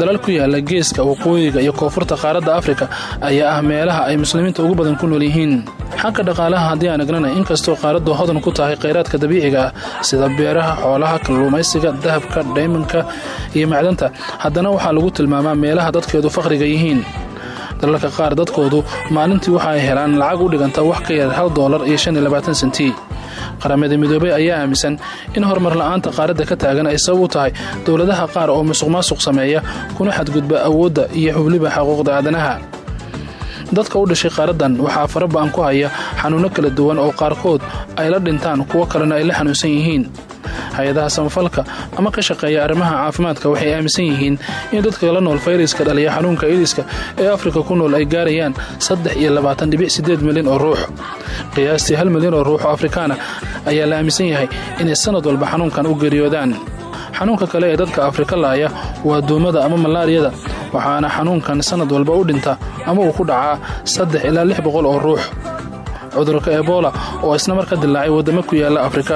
dalal ku yaalla geeska waqooyiga iyo koonfurta qaaradda afrika ayaa ah meelaha ay muslimiinta ugu badan ku nool yihiin. Xagga dhaqaalaha haddii aan egnana inkastoo qaaraddu hodan ku tahay khayraadka dabiiciga ah sida beeraha xoolaha kalluumaysiga dahabka dhaymanka iyo macdanta. Haddana waxaa lagu tilmaamaa meelaha dadkeedu fakhriga yihiin. Dalalka qaar dadkoodu maalintii waxa ay helaan lacag u dhiganta wax ka yar hal doolar iyo shan iyo labaatan senti qaramada midoobey ayaa aaminsan in horumar la'aanta qaaradda ka taagan ay sabab u tahay dowladaha qaar oo musuq maasuq sameeya kuna xadgudba awoodda iyo xubliba xuquuqda aadanaha dadka u dhashay qaaradan waxaa fara ba'an ku haya xanuunno kala duwan oo qaarkood ay la dhintaan kuwo kalena ay la xanuunsan yihiin. Hay'adaha samafalka ama ka shaqeeya arrimaha caafimaadka waxay aaminsan yihiin in dadka la nool fayraska dhaliya xanuunka idiska ee afrika ku nool ay gaarayaan saddex iyo labaatan dhibic sideed milyan oo ruux. Qiyaastii hal milyan oo ruux afrikaana ayaa la aaminsan yahay inay sannad walba xanuunkan u geeriyoodaan. Xanuunka kale ee dadka afrika la'aya waa duumada ama malaariyada waxaana xanuunkan sannad walba u dhinta ama uu ku dhacaa saddex ilaa lix boqol oo ruux. Cudurka ebola oo isna mar ka dilaacay waddamo ku yaalla afrika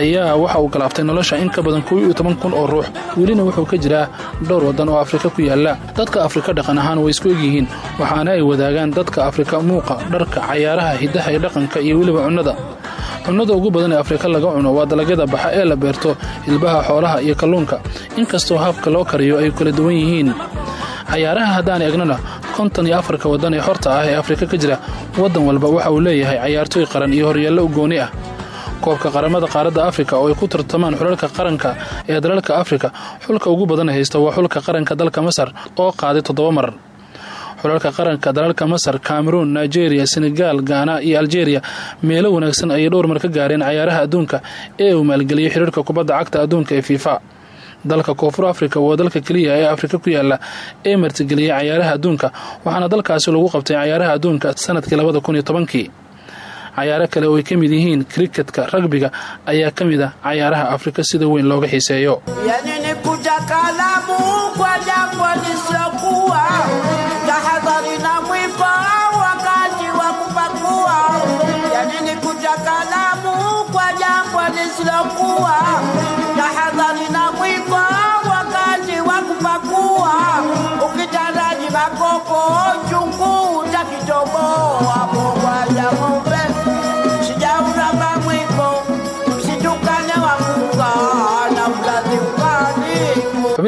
ayaa waxa uu galaaftay nolosha in ka badan kow iyo toban kun oo ruux. Welina wuxuu ka jiraa dhowr waddan oo afrika ku yaalla. Dadka afrika dhaqan ahaan way isku egyihiin waxaana ay wadaagaan dadka afrika muuqa dharka cayaaraha hiddaha iyo dhaqanka iyo weliba cunnada. Cunnada ugu badan ee afrika laga cuno waa dalagyada baxa ee la beerto hilbaha xoolaha iyo kalluunka. Inkastoo habka loo kariyo ay kala duwan yihiin cayaaraha haddaan eegnana konton iyo afarka waddan ee xorta ah ee afrika ka jira waddan walba waxa uu leeyahay cayaartooy qaran iyo horyaallo u gooni ah. Koobka qaramada qaaradda afrika oo ay ku tartamaan xulalka qaranka ee dalalka afrika xulka ugu badan haysta waa xulka qaranka dalka masar oo qaaday toddoba mar xulalka qaranka dalalka masar cameroun nigeria senegal gaana iyo algeria meelo wanaagsan ayay dhowr mar ka gaareen cayaaraha adduunka ee uu maalgeliyay xiriirka kubadda cagta adduunka ee fifa dalka koonfur afrika waa dalka keliya ee afrika ku yaalla ee martigeliyay cayaaraha adduunka waxaana dalkaasi lagu qabtay cayaaraha adduunka sannadkii labada kun iyo tobankii. Cayaaro kale oo ay ka mid yihiin kriketka ragbiga ayaa ka mid ah cayaaraha afrika sida weyn looga xiiseeyo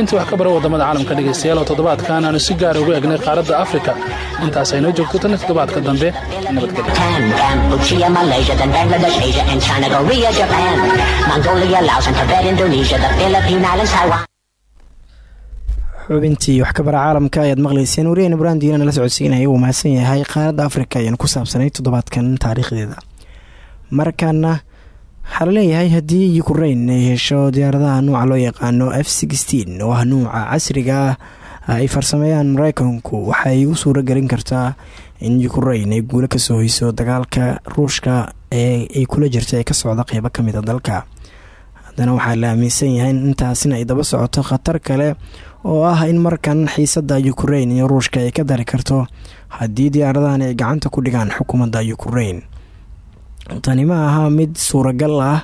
xubintii wax ka bara waddamada caalamka dhegaystayaal oo toddobaadkan aanu si gaara ugu egnay qaaradda afrika. Intaas aynoo joogto tan toddobaadka dambe nabadgelyo Cambodia, Malaysia, then Bangladesh, Asia, and China, Korea, Japan, Mongolia, Laos, and Tibet, Indonesia, the Philippine Islands, Taiwan. xubintii wax ka bara caalamka ayaad maqlayseen wariyeen ibrahim diinana la socodsiinaya uu mahadsan yahay qaaradda afrika ayaan ku saabsanay toddobaadkan taariikhdeeda. Markaana waxaa la leeyahay haddii ukrain ay hesho diyaaradaha nuuca loo yaqaano f sixteen oo ah nuuca casriga ah ay farsameeyaan mareykanku waxay u suuro gelin kartaa in ukrain ay guulo ka soo hoyso dagaalka ruushka ee ay kula jirta ee ka socda qeybo ka mid a dalka. Haddana waxaa la aaminsan yahay in intaasina ay daba socoto khatar kale oo ah in markan xiisada ukrain iyo ruushka ay ka dari karto haddii diyaaradahan ay gacanta ku dhigaan xukuumadda ukrain tani ma aha mid suuragal ah.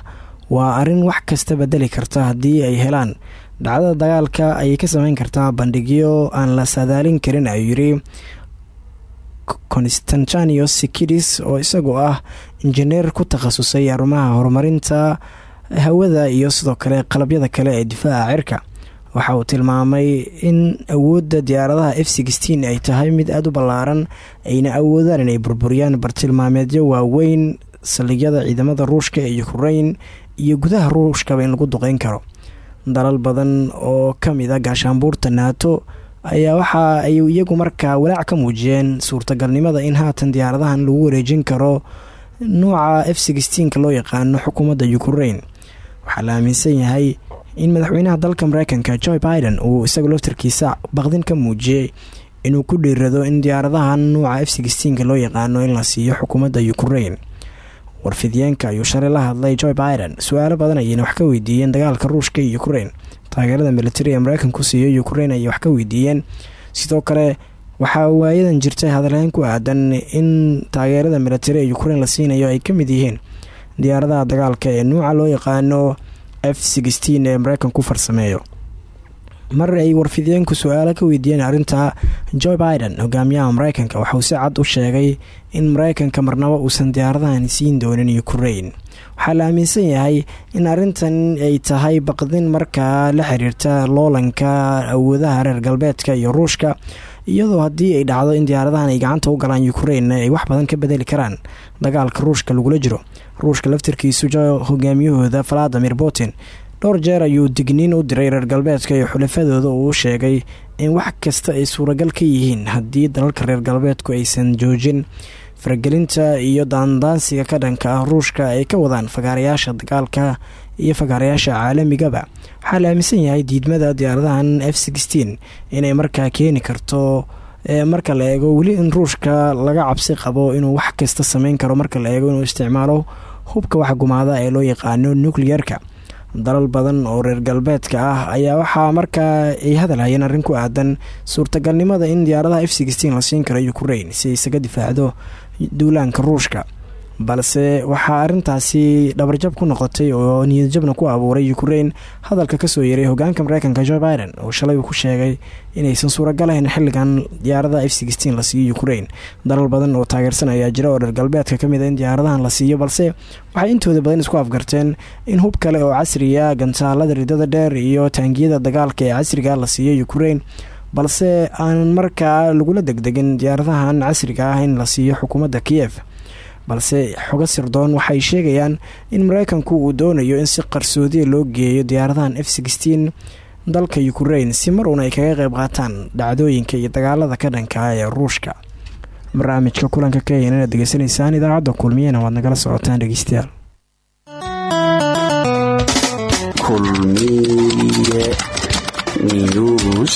Waa arrin wax kasta bedeli karta haddii ay helaan. Dhacdada dagaalka ayay ka sameyn kartaa bandhigyo aan la saadaalin karin ayuu yiri constantanio sikidis oo isagoo ah injineer ku takhasusay arrimaha horumarinta hawada iyo sidoo kale qalabyada kale ee difaaca cirka. Waxa uu tilmaamay in awoodda diyaaradaha f ay tahay mid aada u ballaaran ayna awoodaan inay burburiyaan bartilmaameedyo waaweyn saldhigyada ciidamada ruushka ee ukrain iyo gudaha ruushkaba in lagu duqeyn karo. Dalal badan oo ka mid a gaashaanbuurta naato ayaa waxa ay iyagu markaa walaac ka muujiyeen suurtagalnimada in haatan diyaaradahan lagu wareejin karo nuuca f sixteenka loo yaqaano xukuumadda ukrain waxaa la aaminsan yahay in madaxweynaha dalka mareykanka joe biden uu isagu laftarkiisa baqdin ka muujiyey inuu ku dhiirado in diyaaradahan nuuca f sixteenka loo yaqaano in la siiyo xukuumadda ukrain warfidiyeenka ayuu shalay la hadlay joe biden. Su'aalo badan ayayna wax ka weydiiyeen dagaalka ruushka iyo ukrain taageerada militari ee mareykanku siiyo ukrain ayay wax ka weydiiyeen. Sidoo kale waxaa waayadan jirtay hadalhayn ku aadan in taageerada militari ee ukrain la siinayo ay ka mid yihiin diyaaradaha dagaalka ee nuuca loo yaqaano f sixteen ee mareykanku farsameeyo mar ay warfidiyeenku su'aalo ka weydiiyeen arrinta joe biden hogaamiyaha mareykanka waxauu si cad u sheegay in mareykanka marnabo uusan diyaaradahan siin doonin ukrain waxaa la aaminsan yahay in arrintan ay tahay baqdin markaa la xiriirta loolanka awoodaha reer galbeedka iyo ruushka iyadoo haddii ay dhacdo in diyaaradahan ay gacanta u galaan ukrain ay wax badan ka bedeli karaan dagaalka ruushka lagula jiro. Ruushka laftarkiisu hogaamiyahooda valadimir putin dhowr jeer ayuu digniin u diray reer galbeedka iyo xulafadooda uu sheegay in wax kasta ay suuragal ka yihiin haddii dalalka reer galbeedku aysan joojin. Faragelinta iyo daandaansiga ka dhanka ah ruushka ay ka wadaan fagaarayaasha dagaalka iyo fagaarayaasha caalamigaba waxaa la aaminsan yahay diidmada diyaaradahan f sixteen inay markaa keeni karto marka la eego weli in ruushka laga cabsi qabo inuu wax kasta sameyn karo marka la eego inuu isticmaalo hubka wax gumaada ee loo yaqaano nucleerka dalal badan oo reer galbeedka ah ayaa waxaa markaa ay hadalhayeen arrin ku aadan suurtagalnimada in diyaaradaha f sixteen la siin karo ukrain si ay isaga difaacdo duulaanka ruushka balse waxaa arintaasi dhabarjab ku noqotay oo niyadjabna ku abuuray ukrain hadalka ka soo yeeray hogaanka mareykanka joe biden oo shalay ku sheegay inaysan suuragalahayn xilligan diyaaradaha f la siiyo ukrain dalal badan oo taageersan ayaa jira oo reer galbeedka ka mid a in diyaaradahan la siiyo balse waxay intooda badan isku afgarteen in hub kale oo casriya gantaalada ridada dheer iyo taangiyada dagaalka ee casriga la siiyo ukrain balse aanan markaa lagula degdegin diyaaradahan casriga ah in la siiyo xukuumadda kiyef balse xogo sirdoon waxay sheegayaan in mareykanku uu doonayo in si qarsoodiya loo geeyo diyaaradahan f sixteen dalka ukrain si mar uun ay kaga qayb qaataan dhacdooyinka iyo dagaalada ka dhanka ah ee ruushka. Barnaamijka kulanka kenya inaad degeysanaysaan idaacadda kulmiyana waad nagala socotaan dhegeystayaal. Kulmiye news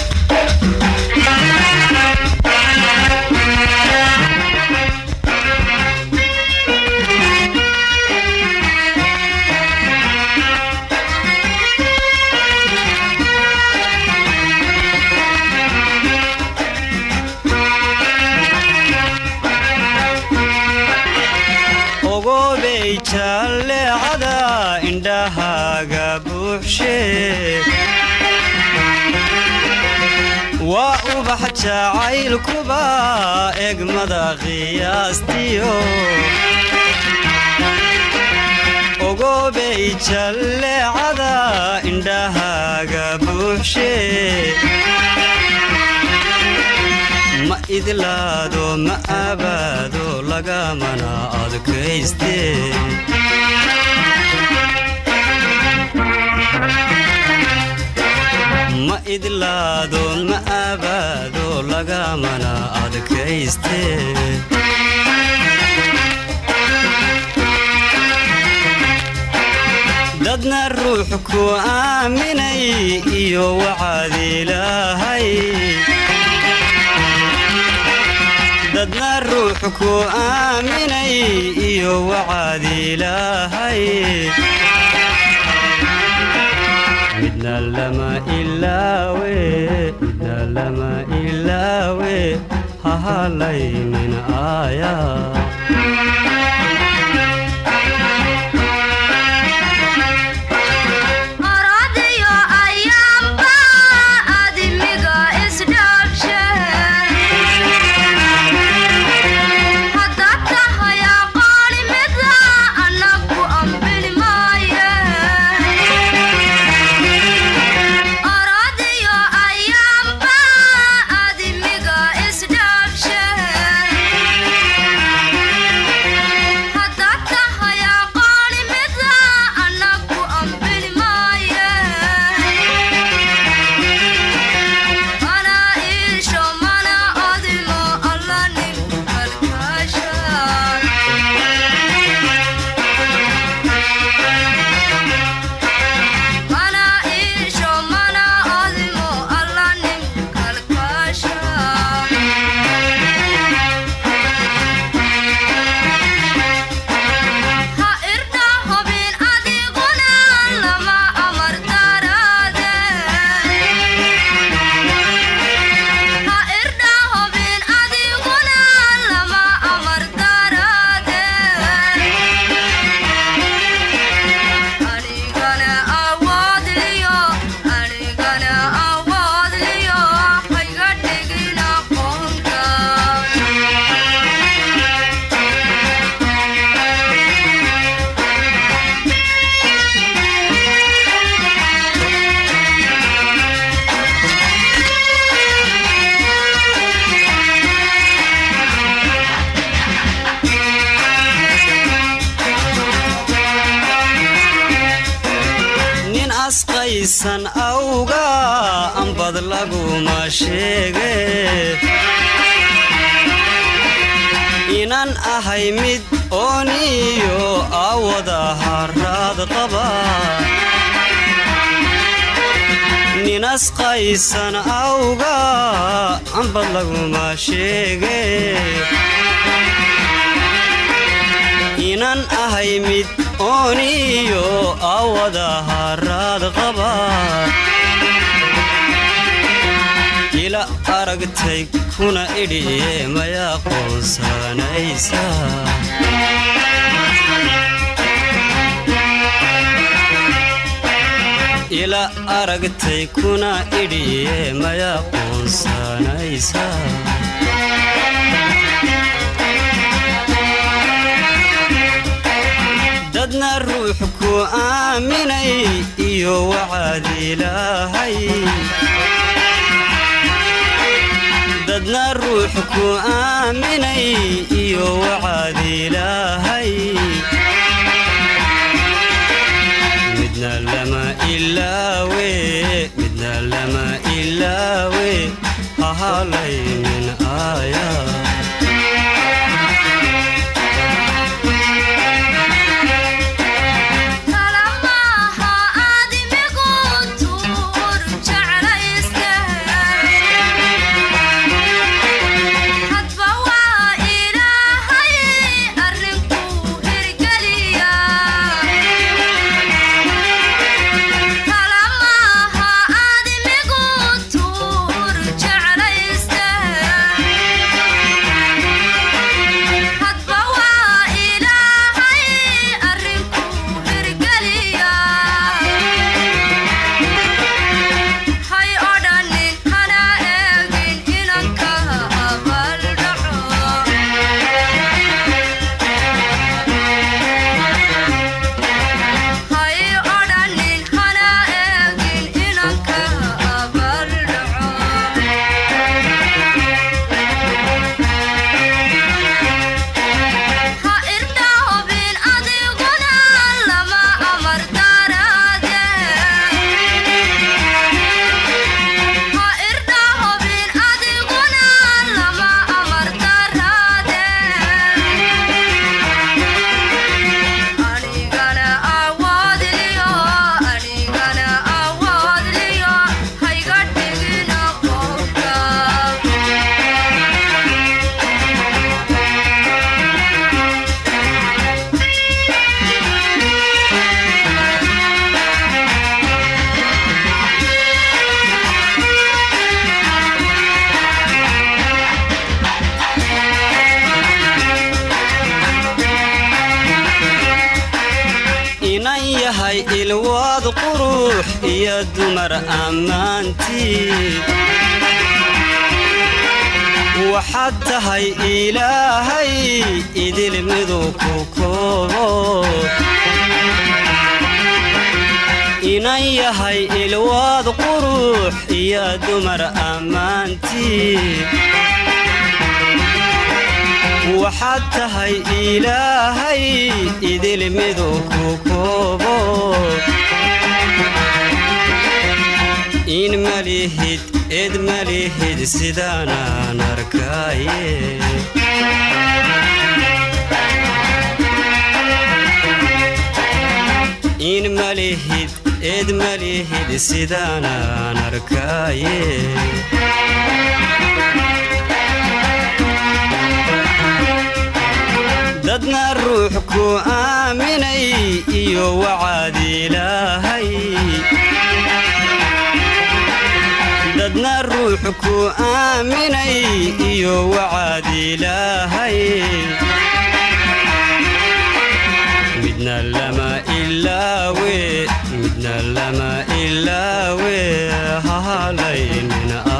waa ubax jacaylkuba egmada qiyaastiyo ogobey jalleecada indhahaaga buuxshe ma idlaado ma abaado lagamana adkayste ma idlaado ma abaado lagamana adkayste. Dadna ruux ku aaminay iyo wacaad ilaahay. Dadna ruux ku aaminay iyo wacaad ilaahay lama ilaawe lama ilaawe hahalaynin aaya inaan ahay mid ooniyo awada haraad qaba. Ila aragtay kuna idhiye maya qoonsanaysa ila aragtay kuna idhiye maya qoonsanaysa dadna ruux ku aaminay iyo wacaad ilaahay. Dadna ruux ku aaminay iyo wacaad ilaahay. Midna lama ilaawe midna hahalaynin aaya dumar ammaantii waxaad tahay ilaahay idil miduu ku koobo. Inan yahay ilwaad qurux iyo dumar ammaantii waxaad tahay ilaahay idil miduu ku koobo in malihid id malihid sidaanaan arkaaye in malihid id malihid sidaanaan arkaaye dadna ruux ku aaminay iyo wacaad ilaahay dadna ruux ku aaminay iyo wacaad ilaahay. Midna lama ilaawe midna lama ilaawe aaya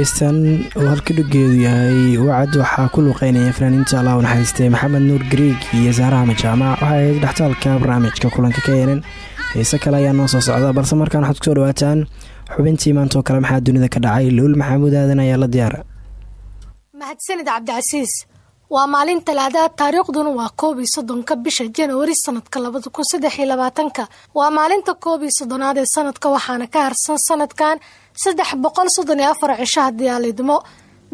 heystan oo halka dhugeedu yahay wacad waxaa ku luuqeynaya fanaaniinta allah naxariistay maxamed nuur griig iyo saaraha majaamac waxay ahayd dhextaalka barnaamijka kulanka ka yeenen heese kale ayaa noo soo socda balse markaan waxaad ku soo dhawaataan xubintii maantaoo kale maxaa dunida ka dhacay? Luul maxamuud aadan ayaa la diyaara mahadsanid cabdicasiis waa maalin talaadaha taariikhduna waa koob iyo soddonka bisha januari sanadka labada kun saddex iyo labaatanka. Waa maalinta koob iyo soddonaad ee sanadka waxaana ka harsan sanadkan saddex boqol soddon iyo afar cisho haddii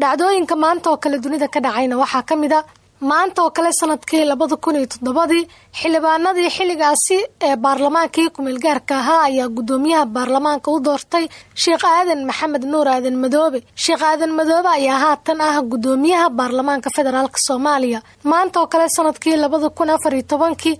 dhacdooyinka maanta oo kale dunida ka dhacayna waxaa ka mid a maanta oo kale sannadkii labada kun iyo toddobadii xildhibaanadii xilligaasi ee baarlamaankii kumeelgaarka ahaa ayaa guddoomiyaha baarlamaanka u doortay sheekh aadan maxamed nuur aadan madoobe. Sheekh aadan madoobe ayaa haatan ah guddoomiyaha baarlamaanka federaalk soomaaliya. Maanta oo kale sannadkii labada kun afar tobankii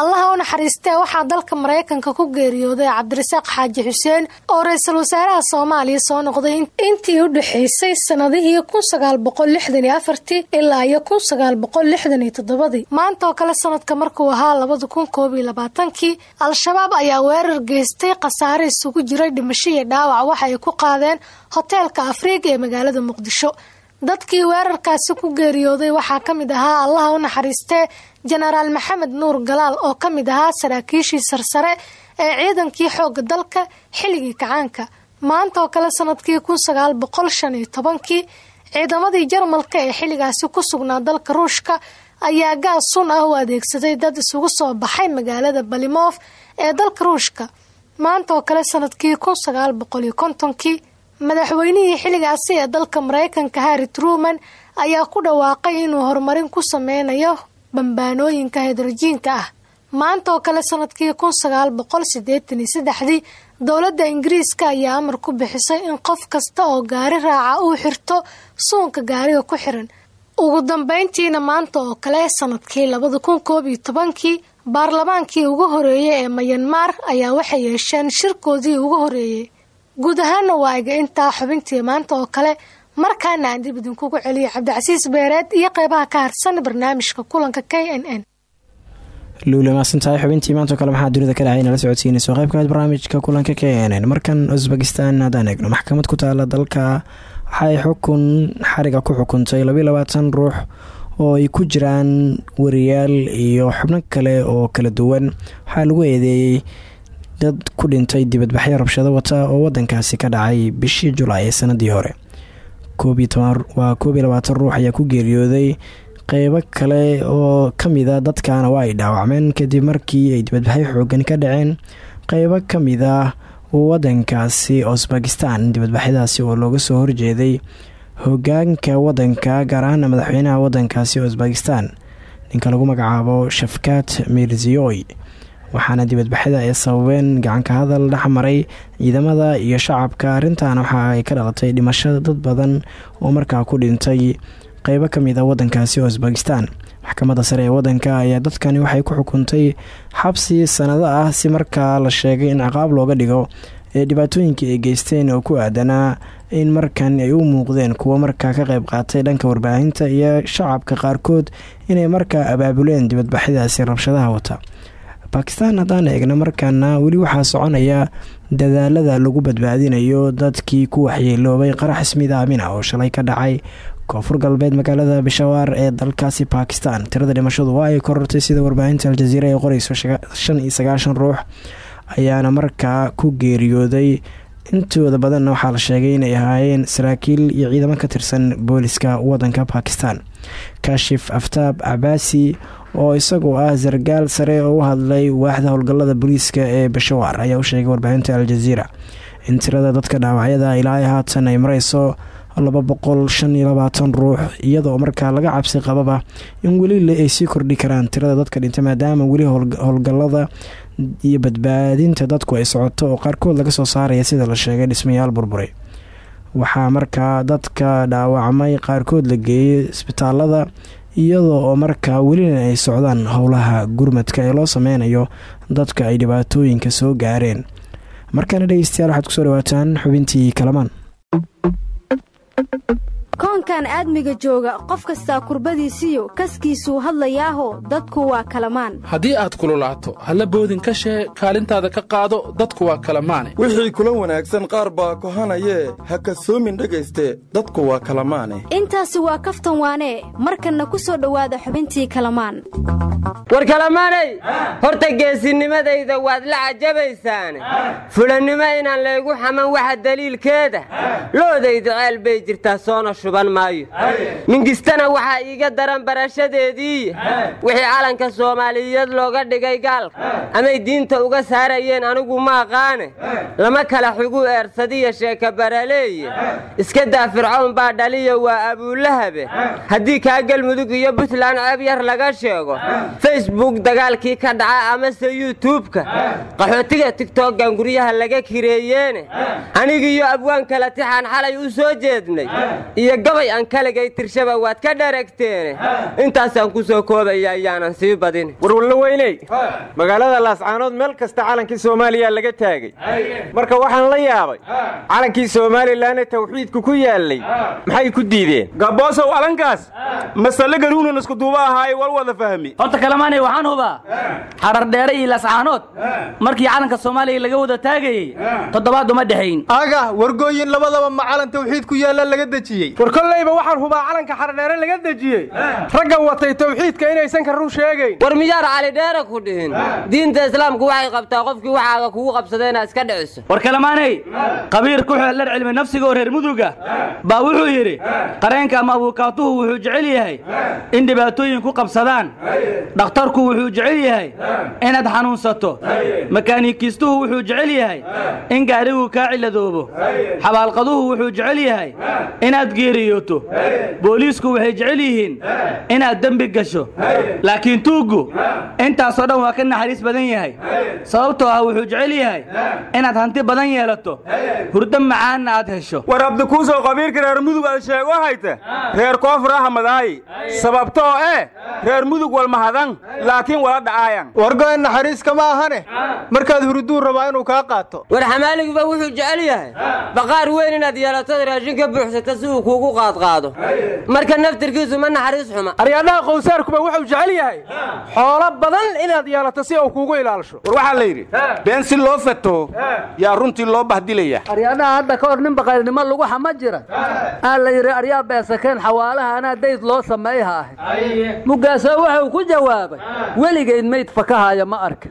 allaha u naxariistee waxaa dalka maraykanka ku geeriyooday cabdirasaaq xaaji xuseen oo ra'iisul wasaaraha soomaaliya soo noqday intii u dhexaysay sanadihii kun sagaal boqol lixdan afartii ilaa iyo kun sagaal boqol lixdan iyo toddobadii. Maanta oo kale sanadka markuu ahaa labada kun koob labaatankii al-shabaab ayaa weerar geystay khasaare isugu jiray dhimasho iyo dhaawac waxa ku qaadeen hoteelka afriiga ee magaalada muqdisho dadkii weerarkaasi ku geeriyooday waxaa ka mid ahaa allaha u naxariistee jenaraal maxamed nuur galaal oo ka mid ahaa saraakiishii sarsare ee ciidankii xoogga dalka xilligii kacaanka. Maanta oo kale sannadkii kun sagaal tobankii ciidamadii jarmalka ee xilligaasi ku sugnaa dalka ruushka ayaa gaas sun ah u adeegsaday dad isugu soo baxay magaalada balimof ee dalka ruushka. Maanta oo kale sannadkii kun sagaal madaxweynihii xilligaasi ee dalka maraykanka harri truman ayaa ku dhawaaqay inuu horumarin ku sameynayo bambaanooyinka hidrojiinka ah. Maanta oo kale sannadkii kun sagaal boqol siddeetan iyo saddexdii dowladda ingiriiska ayaa amar ku bixisay in qof kasta oo gaari raaca uu xirto suunka gaariga ku xiran. Ugu dambeyntiina maanta oo kale sannadkii labada kun koob iyo tobankii baarlamaankii ugu horeeyey ee mayanmar ayaa waxay yeesheen shirkoodii ugu horeeyey guud ahaana waa iga intaa xubintii maanta oo kale markaana aan dib idinkugu celiyo cabdicasiis beereed iyo qeybaha ka harsan barnaamijka kulanka k n n. Luule maasantahay xubintii maantao kale maxaa dunida ka dhacay nala socodsiinayso qaybkaad barnaamijka kulanka k n n? Markan usbekistan haddaan eegno maxkamad ku taala dalka waxaay xukun xariga ku xukuntay labayo labaatan ruux oo ay ku jiraan wariyaal iyo xubno kale oo kala duwan. Waxaa lagu eedeeyey dad ku dhintay dibadbaxyo rabshado wata oo wadankaasi ka dhacay bishii julaay ee sanadii hore. Waa koob labaatan ruux ayaa ku geeriyooday qeybo kale oo kamida dadkana waa ay dhaawacmeen kadib markii ay dibadbaxyo xoogan ka dhaceen. Qeybo ka mid ah wadankaasi usbekistan dibadbaxyadaasi oo looga soo horjeeday hogaanka wadanka gaar ahaana madaxweynaha wadankaasi usbekistan ninka lagu magacaabo shafkat mirziyoy waxaana dibadbaxyada ay sababeen gacanka hadal dhexmaray ciidamada iyo shacabka. Arrintan waxa ay ka dhalatay dhimashada dad badan oo markaa ku dhintay qeybo ka mid a wadankaasi usbekistan maxkamadda sare ee wadanka ayaa dadkani waxay ku xukuntay xabsi sanado ah si markaa la sheegay in ciqaab looga dhigo ee dhibaatooyinkii ay geysteen oo ku aadanaa in markan ay u muuqdeen kuwo markaa ka qeyb qaatay dhanka warbaahinta iyo shacabka qaarkood inay markaa abaabuleen dibadbaxyadaasi rabshadaha wata bakistan haddaan eegna markaana weli waxaa soconaya dadaalada lagu badbaadinayo dadkii ku waxyeeloobay qarax ismid aamina oo shalay ka dhacay. Koonfur galbeed magaalada bishawaar ee dalkaasi bakistan tirada dhimashadu waa ay korortay sida warbaahinta aljaziira ee qoreyso shan iyo sagaashan ruux ayaana markaa ku geeriyooday. Intooda badanna waxaa la sheegay inay ahaayeen saraakiil iyo ciidamo ka tirsan booliska wadanka bakistan kashif aftaab cabaasi oo isagu ah sargaal sare oo u hadlay waaxda howlgalada booliiska ee bashawaar ayaa u sheegay warbaahinta aljaziira in tirada dadka dhaawacyada ilaa haatan ay mareyso laba boqol shan iyo labaatan ruux iyadoo markaa laga cabsi qababa in weli ay sii kordhi karaan tirada dadka dhintay maadaama weli howlgalada iyo badbaadinta dadku ay socoto oo qaarkood laga soo saaraya sida la sheegay dhismayaal burburay. Waxaa markaa dadka dhaawacmay qaarkood la geeyay isbitaalada iyadoo oo markaa welina ay socdaan howlaha gurmadka ee loo sameynayo dadka ay dhibaatooyinka soo gaareen. Markaana dhegeystayaal waxaad ku soo dhawaataan xubintii kalamaan koonkan aadmiga jooga qof kastaa kurbadiisiyo kaskiisuu hadlayaaho dadku waa kalamaan. Haddii aad kululaato halla boodin ka shee kaalintaada ka qaado dadku waa kalamaane. Wixii kula wanaagsan qaar baa kohanayee ha kasoomin dhegayste dadku waa kalamaane. Intaasi waa kaftan waanee markanna ku soo dhowaada xubintii kalamaan. War kalamaanay? Horta geesinimadayda waad la cajabaysaane fulannimo inaan laygu xaman waxa daliilkeeda. Loodayda ceel bay jirtaa soona shuban maayo. Mingistana waxaa iiga daran barashadeedii. Wixii calanka soomaaliyeed looga dhigay gaalka. Amay diinta uga saarayeen anigu ma aqaane. Lama kala xugu eersadiya sheeka baraleeye iska daa fircown baa dhaliya waa abuulahabe haddii kaa galmudug iyo buntland ceeb yar laga sheego facebook dagaalkii ka dhaca amase yuutubka qaxootiga tigtoggan guryaha laga kireeyeene. Anigiiyo abwaan kala tixaan xalay u soo jeednay iyo gabay aan kaligay tirshaba waad ka dharagteene intaasaan ku soo koobaya ayaanan sii badin. Warwallo weyney. Magaalada laascaanood meel kasta calankii soomaaliya laga taagay. Marka waxaan la yaabay calankii somalilanee tawxiidku ku yaallay. Maxay ku diideen? Gaboosow alankaas masale garuunan iskuduuba ahaaye war wada fahmi. Horta kalamaanay waxaan hubaa. Xarar dheere iyo laascaanood. Markii calanka soomaaliya laga wada taagayey toddobaad uma dhexayn aga wargooyin labadaba ma calan tawxiid ku yaalla laga dejiyey war kollayba waxaan hubaa calanka xardheere laga dejiyey. Ragga watay tawxiidka inaysan ka run sheegayn. War miyaar cali dheere ku dhihin? Diinta islaamku waxay qabtaa qofkii waxaaga kugu qabsada inaad iska dhiciso. War kalamaanay qabiir ku xeeldher cilmi nafsiga oo reer muduga. Baa wuxuu yidhi qareenka ama abuukaatuhu wuxuu jecel yahay. In dhibaatooyin ku qabsadaan. Dhakhtarku wuxuu jecel yahay inaad xanuunsato. Makaanikiistuhu wuxuu jecel yahay in gaadhigu kaa ciladoobo. Xabaalqaduhu wuxuu jecel yahay inaad geeriyooto booliisku waxay jecel yihiin inaad dembi gasho. Laakiin tuuggu intaasoo dhan waa ka naxariis badan yahay. Sababtoo ah wuxuu jecel yahay inaad hanti badan yeelato. Hurdo macaanna aad hesho. War abdikuusow qabiirka reer mudug aad sheego hayta. Reer koonfur ahmadaayi sababtoo eh reer mudug walmahadan laakiin wala dhacaayan. Wargoyn naxariis kama ahane? Markaad hurduu rabaa inuu kaa qaato. War xamaaliguba wuxuu jecel yahay. Baqaar weyn inaad yeelato raashin ka buuxsata si uu kuugu qaadqaado. Marka naftirkiisu ma naxariis xuma. Aryaadhaha qowsaarkuba wuxuu jecel yahay xoolo badan inaad yeelato si uu kuugu ilaalisho war waxaa la yidhi been si loo fato yaa runtii loo bahdilaya. Aryaadhaha hadda ka hor nin baqaylnimo lagu xama jira. Aa la yidhi aryaa beesakeen xawaalaha anaa dayd loo sameeyha ahayd mugaasoo wuxuu ku jawaabay weligayd mayd fakahaya ma arka.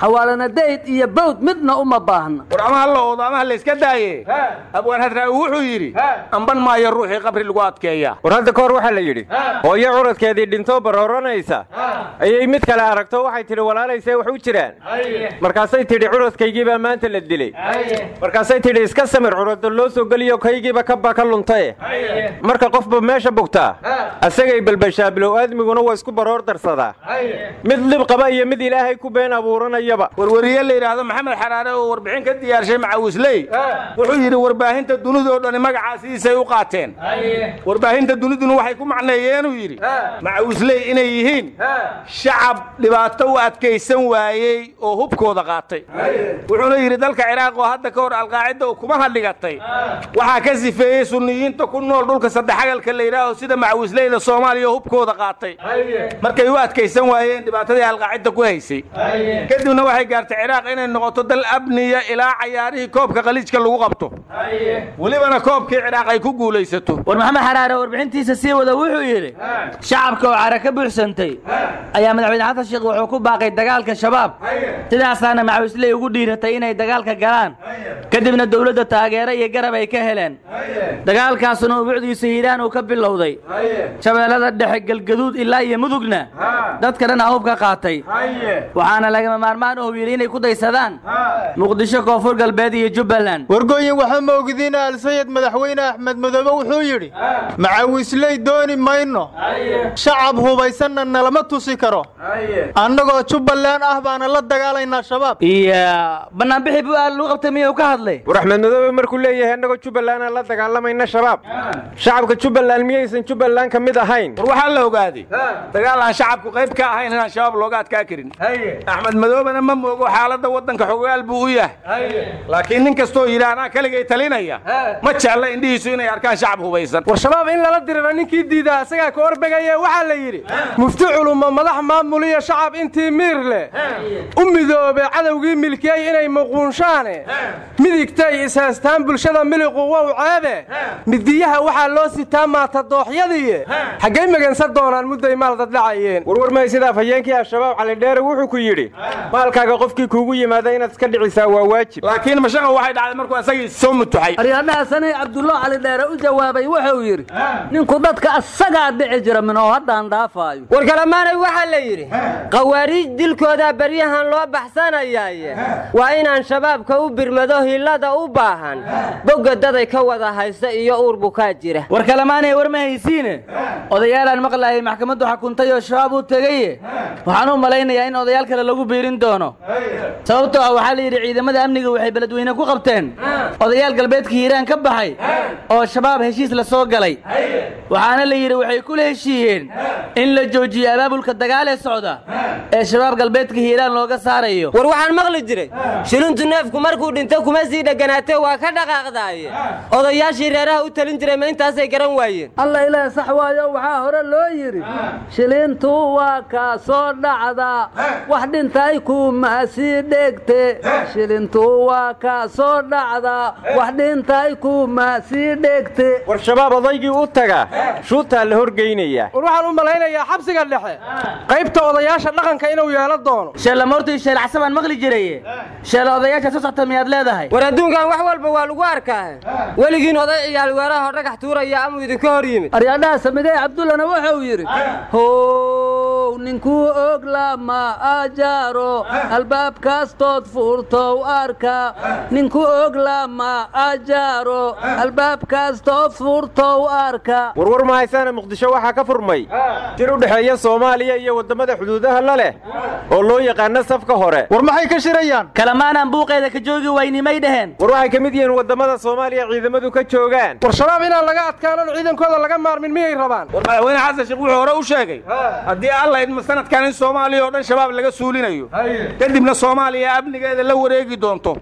Xawaalana dayd iyo bawd midna uma baahna. War ama halla oodo ama hala iska daaye. Abwaan hadraawi wuxuu yidhi amban maayo ruuxii qabri lagu adkeeya war hadda ka hor waxaa la yidhi hooyo curadkeedii dhintoo barooranaysa. Ayay mid kale aragto waxay tidhi walaalayse wax u jiraan markaasay tidhi curadkaygii baa maanta la dilay. Markaasay tidhi iska samir curada loo soo geliyo kaygiiba kabba ka luntae marka qofba meesha bugtaa asagay balbashaa bilow aadmiguna waa isku baroor darsadaa mid lib qaba iyo mid ilaahay ku been abuuranayaba. Warwariye la yidhaahdo maxamed xaraare oo warbixin ka diyaarshay macawisley wuxuu yidhi warbaahinta dunidoo dhani magacaasiisay u qaateen warbaahinta duniduna waxay ku macneeyeenuu yidhi. Macawisley inay yihiin. Shacab dhibaato u adkaysan waayey oo hubkooda qaatay. Wuxuuna yidhi dalka ciraaq oo hadda ka hor alqaacida oo kuma hadhigatay waxaa ka sifeeyey sunniyiinta ku nool dhulka saddexagalka la yidhaaho sida macawisleyda soomaaliya oo hubkooda qaatay. Markay u adkaysan waayeen dhibaatadii alqaacida ku haysay. Kadibna waxay gaartay ciraaq inay noqoto dal abniya ilaa cayaarihii koobka khaliijka lagu qabto. Welibana koobkii ciraaq ay ku guulaysato war maxamed xaraare warbixintiisa sii wada wuxuu yidhi shacabka oo cara ka buuxsantay ayaa madaxweyne xasan sheekh wuxuu ku baaqay dagaalka shabaab. Sidaasaana macawisley ugu dhiiratay inay dagaalka galaan. Kadibna dowladda taageero iyo garab ay ka heleen. Dagaalkaasuna ubucdiisa hiiraan uu ka bilowday. Shabeellada dhexe galgaduud ilaa iyo mudugna dadka dhan ahub ka qaatay waxaana lagama maarmaan uu yidhi inay ku daysadaan. Muqdisho koonfur galbeed iyo jubbaland. Wargooyin waxaa moogdiin alsayid madaxweyne axmed madoobe wuxuu yidhi macawisley dooni mayno. Shacab hubaysanna nalama tusi karo. Annagoo jubbaland ah baana la dagaalaynaa shabaab. Iyo bannaanbixi bu aal lagu qabtay miyuu ka hadlay. War axmed madoobe markuu leeyahay annagoo jubbaland aan la dagaalamayna shabaab. Shacabka jubbaland miyaysan jubbaland ka mid ahayn? War waxaa la ogaaday dagaal aan shacabku qayb ka ahayn inaan shabaab looga adkaa karin. Axmed madoobena ma moogo xaaladda waddanka xogaal buu u yahay. Laakiin nin kastoo yidhi anaa keligay talinaya ma jecla indhihiisu inay arkaan shacab hubaysan. War shabaab in lala diriro ninkii diidaa isagaa ka orbegaye waxaa la yidhi mufti culumma madax maamuliyo shacab intii miir leh. U midoobe cadowgii milkiyey inay muquunshaane midigtay ishaystaan bulshada miliqu wow ceebe. Midiyaha waxaa loo sitaa maata dooxyadiiye. Xaggay magansan doonaan mudday maal daddhacayeen warwar mahaysidaaf hayeenkii al-shabaab calidheere wuxuu ku yidhi maalkaaga qofkii kuugu yimaada inaad iska dhicisaa waa waajib. Laakiin mashaqa waxay dhacday markuu asagii soo mutuxay aryadhaha sanay cabdullo cali dheere u jawaabay wuxuu yidhi ninku dadka asagaa dhici jira minoo haddaan dhaafaayo. War kalamaanay waxaa la yidhi khawaariij dilkoodaa baryahan loo baxsanayaaye. Waa inaan shabaabka u birmado hillada u baahan. Bogga daday ka wada haysta iyo uur bukaa jira. War kalamaanay war ma haysiine? Odayaalaan maqlaayay maxkamaddu xukuntay oo shabaab u tegaye waxaan u malaynayaa in odayaal kale lagu biirin doono. Sababtoo ah waxaa la yidhi ciidamada amniga waxay beledweyne ku qabteen. Odayaal galbeedka hiiraan ka baxay oo shabaab heshiis la soo galay. Waxaana la yidhi waxay kula heshiiyeen in la joojiyo abaabulka dagaal ee socda ee shabaab galbeedka hiiraan looga saarayo. War waxaan maqli jiray shilintu neefku markuu dhinto kuma sii dheganaatee waa ka dhaqaaqdaaye. Odayaashii reeraha u talin jiray ma intaasay garan waayeen. Alla ilaah sax waayo waxaa hore loo yidhi shilintu waa kaa soo dhacdaa wax dhintay kuma sii dhegte shilintu waa kaa soo dhacdaa wax dhintay kuma sii dhegte war shabaab odaygii u taga shuutaa la horgeynayaa war waxaan u malaynayaa xabsiga dhexe. Qaybta odayaasha dhaqanka inuu yeelo doono. Sheelamoortii sheelacsa baan maqli jiraye sheela odayaasha soo socta miyaad leedahay? War adduunkan wax walba waa lagu arkaa. Weligiin oday ciyaal weeraha dhagax tuuraya amuu idinka hor yimid. Aryadhaha samidee cabdullana wuxuu yidhi how ninkuu og lama ajaaro. Albaab kastood furtow arka. Ninkuu og lama ajaaro. Albaab kastood furtow arka. Warwar mahaysaana muqdisho waxaa ka furmay jir u dhexeeya soomaaliya iyo waddamada xuduudaha la leh oo loo yaqaano safka hore. War maxay ka shirayaan? Kalamaanaan buuqeeda ka joogi waynimay dheheen war waxay ka mid yihiin waddamada soomaaliya ciidamadu ka joogaan. War shabaab inaan laga adkaanon ciidankooda laga maarmin miyay rabaan? War madaxweyne xasan sheekh wuxuu hore u sheegay. Haddii alla idma sanadkan in soomaaliya oo dhan shabaab laga suulinayo? Kadibna soomaaliya amnigeeda la wareegi doonto.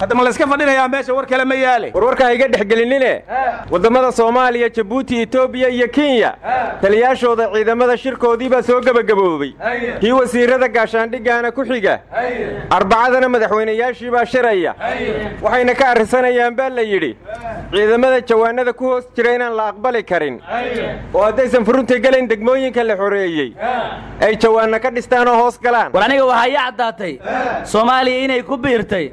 Hadda ma layska fadhinayaa meesha war kale ma yaale. Warwarka ha iga dhexgelinine waddamada soomaaliya jabuuti etoobiya iyo kenya. Taliyaashooda ciidamada shirkoodii baa soo gebagaboobey kii wasiirada gaashaandhiggaana ku xiga. Arbacadana madaxweynayaashii baa shiraya waxayna ka arrinsanayaan baa la yidhi ciidamada jawaanada ku hoos jira inaan la aqbali karin. Oo haddaysan furunta gelayn degmooyinka la xoreeyey ay jawaanna ka dhistaan oo hoos galaan. War aniga waxaa ii caddaatay soomaaliya inay ku biirtay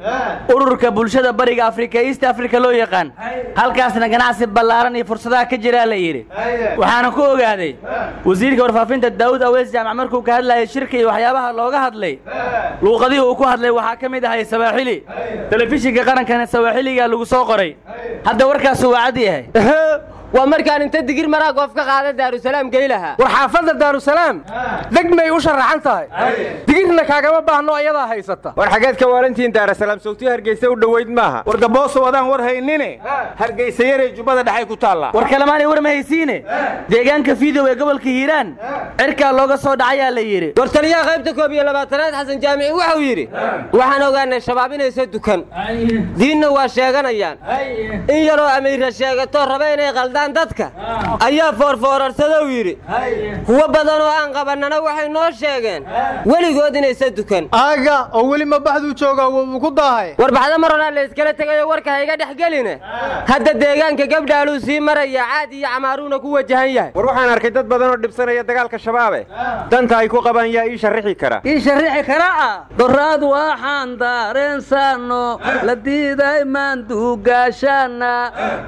ururka bulshada bariga afrika east africa loo yaqaan. Halkaasna ganacsi ballaaran iyo fursadaha ka jiraa la yidhi. Waxaana ku ogaaday wasiirka warfaafinta daawud aweys jaamac markuu ka hadlayay shirka iyo waxyaabaha looga hadlay luuqadihii uu ku hadlay waxaa ka mid ahay sawaaxili telefishinka qarankana sawaaxiligaa lagu soo qoray. Hadda warkaasu waa cad yahay waa markaan inta digir maraa goof ka qaada daarusalaam geylaha war xaafadda daarusalaam degmay u sharaxan tahay. Digirna kaagama baahno ayadaa haysata. War xageed ka waalantihiin daarasalaam sawtiyo hargeysa u dhoweyd maaha. War gabooso wadaan war haynine. Hargeysa yaray jubbada dhexay ku taallaa war kalemaanay war ma haysiine. Deegaanka fiidow ee gobolka hiiraan cirkaa looga soo dhacayaa la yidhi. War taliyaha qaybta koob iyo labaatanaad xasan jaamici wuxuu yidhi waxaan ogaanay shabaab inaysa dukan. Diinna waa sheeganayaan. In yaroo amiira sheegato raba inay qaldaan dadka. Ayaa foorfoorarsadou yidhi. Kuwo badan oo aan qabannana waxay noo sheegeen. Weligood inaysa dukan aaga oo weli ma baxduu joogaa wuu ku daahay. War baxda mar horaa layskala tegayo warka hayga dhex geline. Hadda deegaanka gabdhaaluu sii maraya caad iyo camaaruuna ku wajahan yahay. War waxaan arkay dad badan oo dhibsanaya dagaalka shabaabe. Danta ay ku qabaan yaa ii sharrixi kara. Ii sharrixi kara ah doraad waxaan daareensaano la diiday maanduugaashaana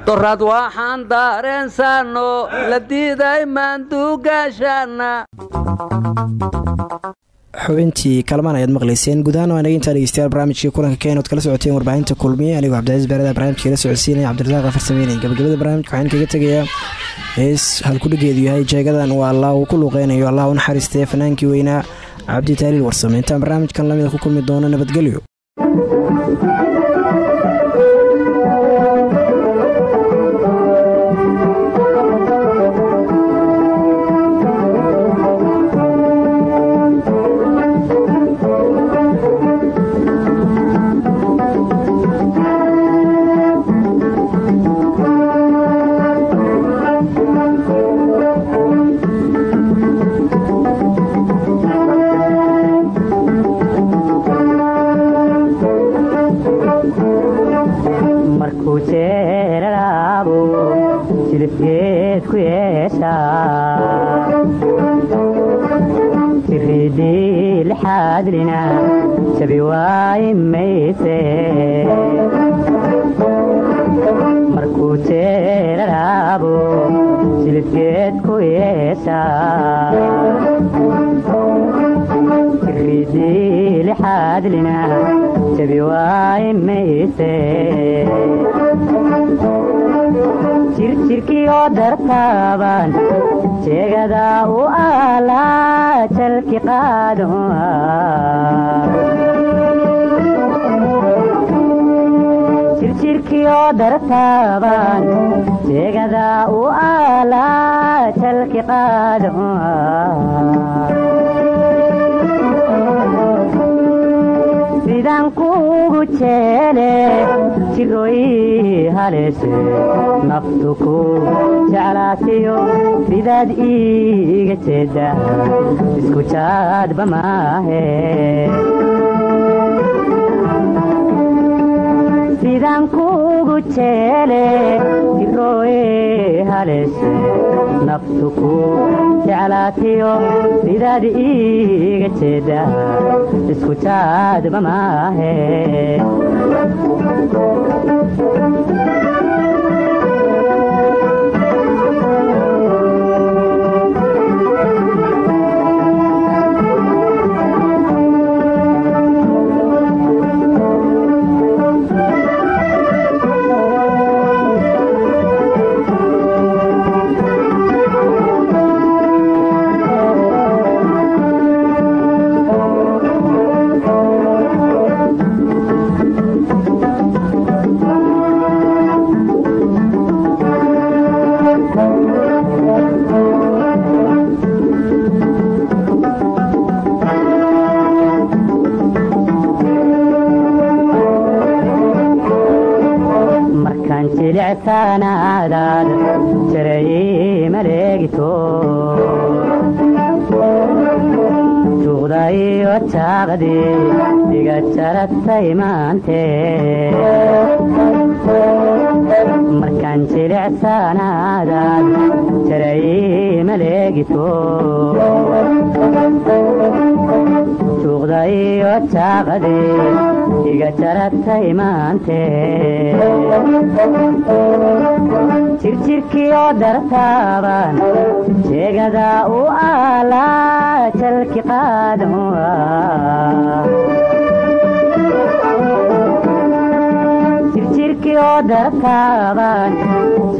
doraad waxaan daareensaano la diiday maanduugaashaana xubintii kalamaan ayaad maqlayseen gudahaan waa naga intaa dhegeystayaal barnaamijkii kulanka keen ood kala socoteen warbaahinta kulmiye anigoo cabdicaiis baarada barnamijka la socodsiinaya cabdirasaaq afarsameynay gabagabada barnaamijka waxaan kaga tegayaa hees halkudhigeedu yahay jeegadan waa allah uu ku luuqeynayo allah u naxariistee fanaankii weynaa cabdi taaliil warsame. Intaan barnaamijkan lamida ku kulmi doono nabadgelyo dartaaban jeegada u aalaa jalki qaado sidaan kuugu jeele jirooyi haleeshe naftu ku jeclaatiyo sidaad iiga jeedda isku jaadba maahe sidaan jeele jirooyi haleeshe naftu ku jeclaatiyo sidaad iiga jeedda isku jaadba maahe jilicsaanaadaad jaray maleegito juuqda iyo jaaqdi iga jaratay maante markaan jilicsaanaadaad jaray maleegito juuqda iyo jaaqdi iga jaratay maante jirjirkii oo dartaaban jeegada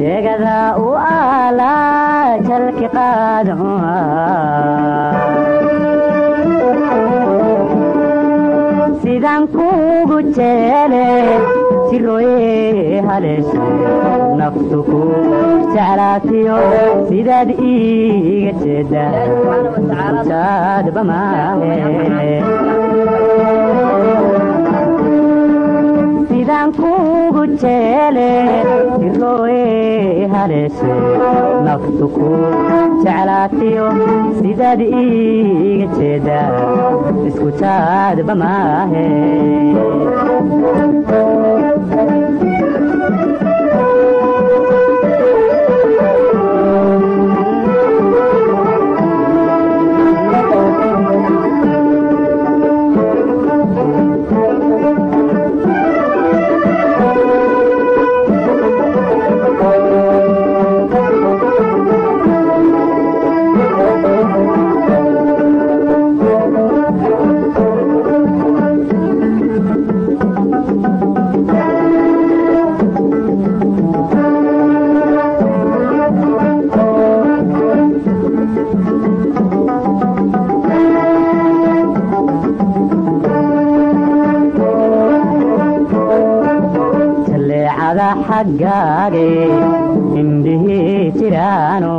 jeegada u aalaa jalki qaado sidaan kuugu jeele jirooye haleeshe naftu ku jeclaatiyo sidaad iiga maahe sidaan kuugu jeele jirooye haleeshe naftu ku jeclaatiyo sidaad iiga jeedda isku jaadba maahe xaggaage indhihii jiraano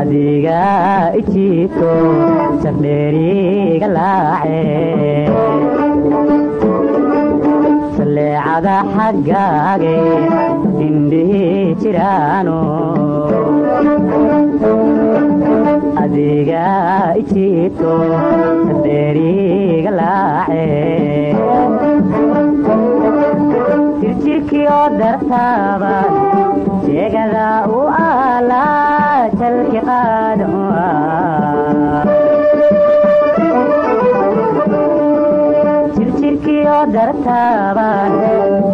adiga ijiito safdheeriga laace jaleecada xaggaage indhihii jiraano adiga ijiito sadheeriga laace jirjirkiyo dartaaba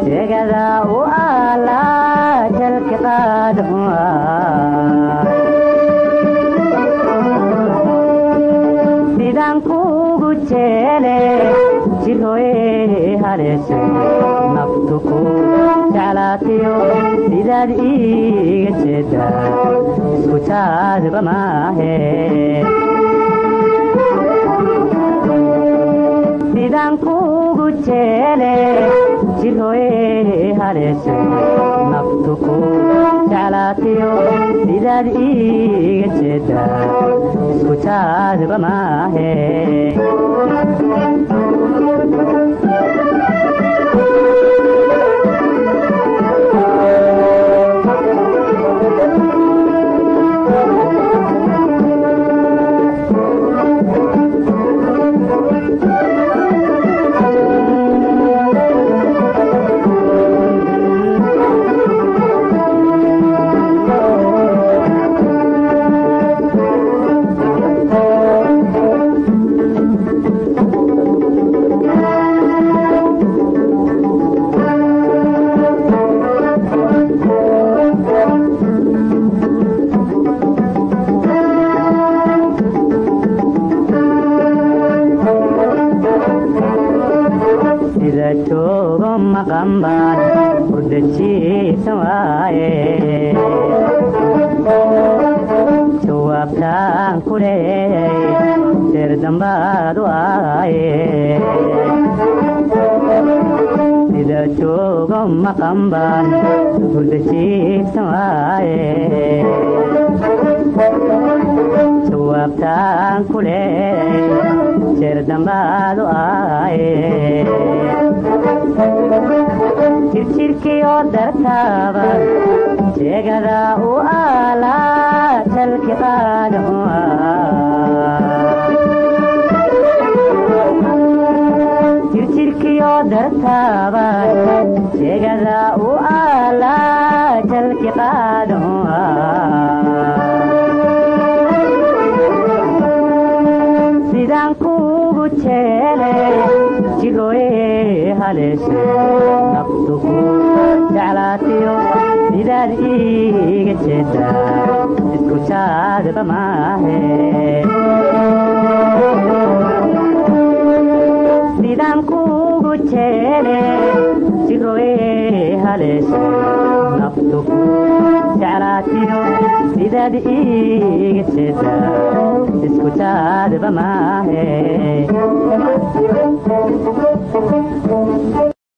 jeegada u aalaa jalki qaad sidaan kuugu jeele naftu ku jeclaatiyo sidaad iiga jeeda isku jaadba maahe sidaan kuugu jeele jirhoye haleeshe naftu ku jeclaatiyo sidaad iiga jeeda isku jaadba maahe dambaad waaye sida joogo maqan baan hurdajiisan waaye jawaabtaan ku leeyay jeer dambaad waaye jirjirkiyo dartaaba jeegada u aalaa jalki qaad jirjirkiyo dartaaba jeegada u aalaa jalki qaad sidaan kuugu jeele jirooye haleeshe naftu ku jeclaatiyo sidaad iiga jeeda isku jaadba maahe jeele jirooye haleeshe naftu jeclaatiyo sidaad iiga jeeda isku jaadba maahe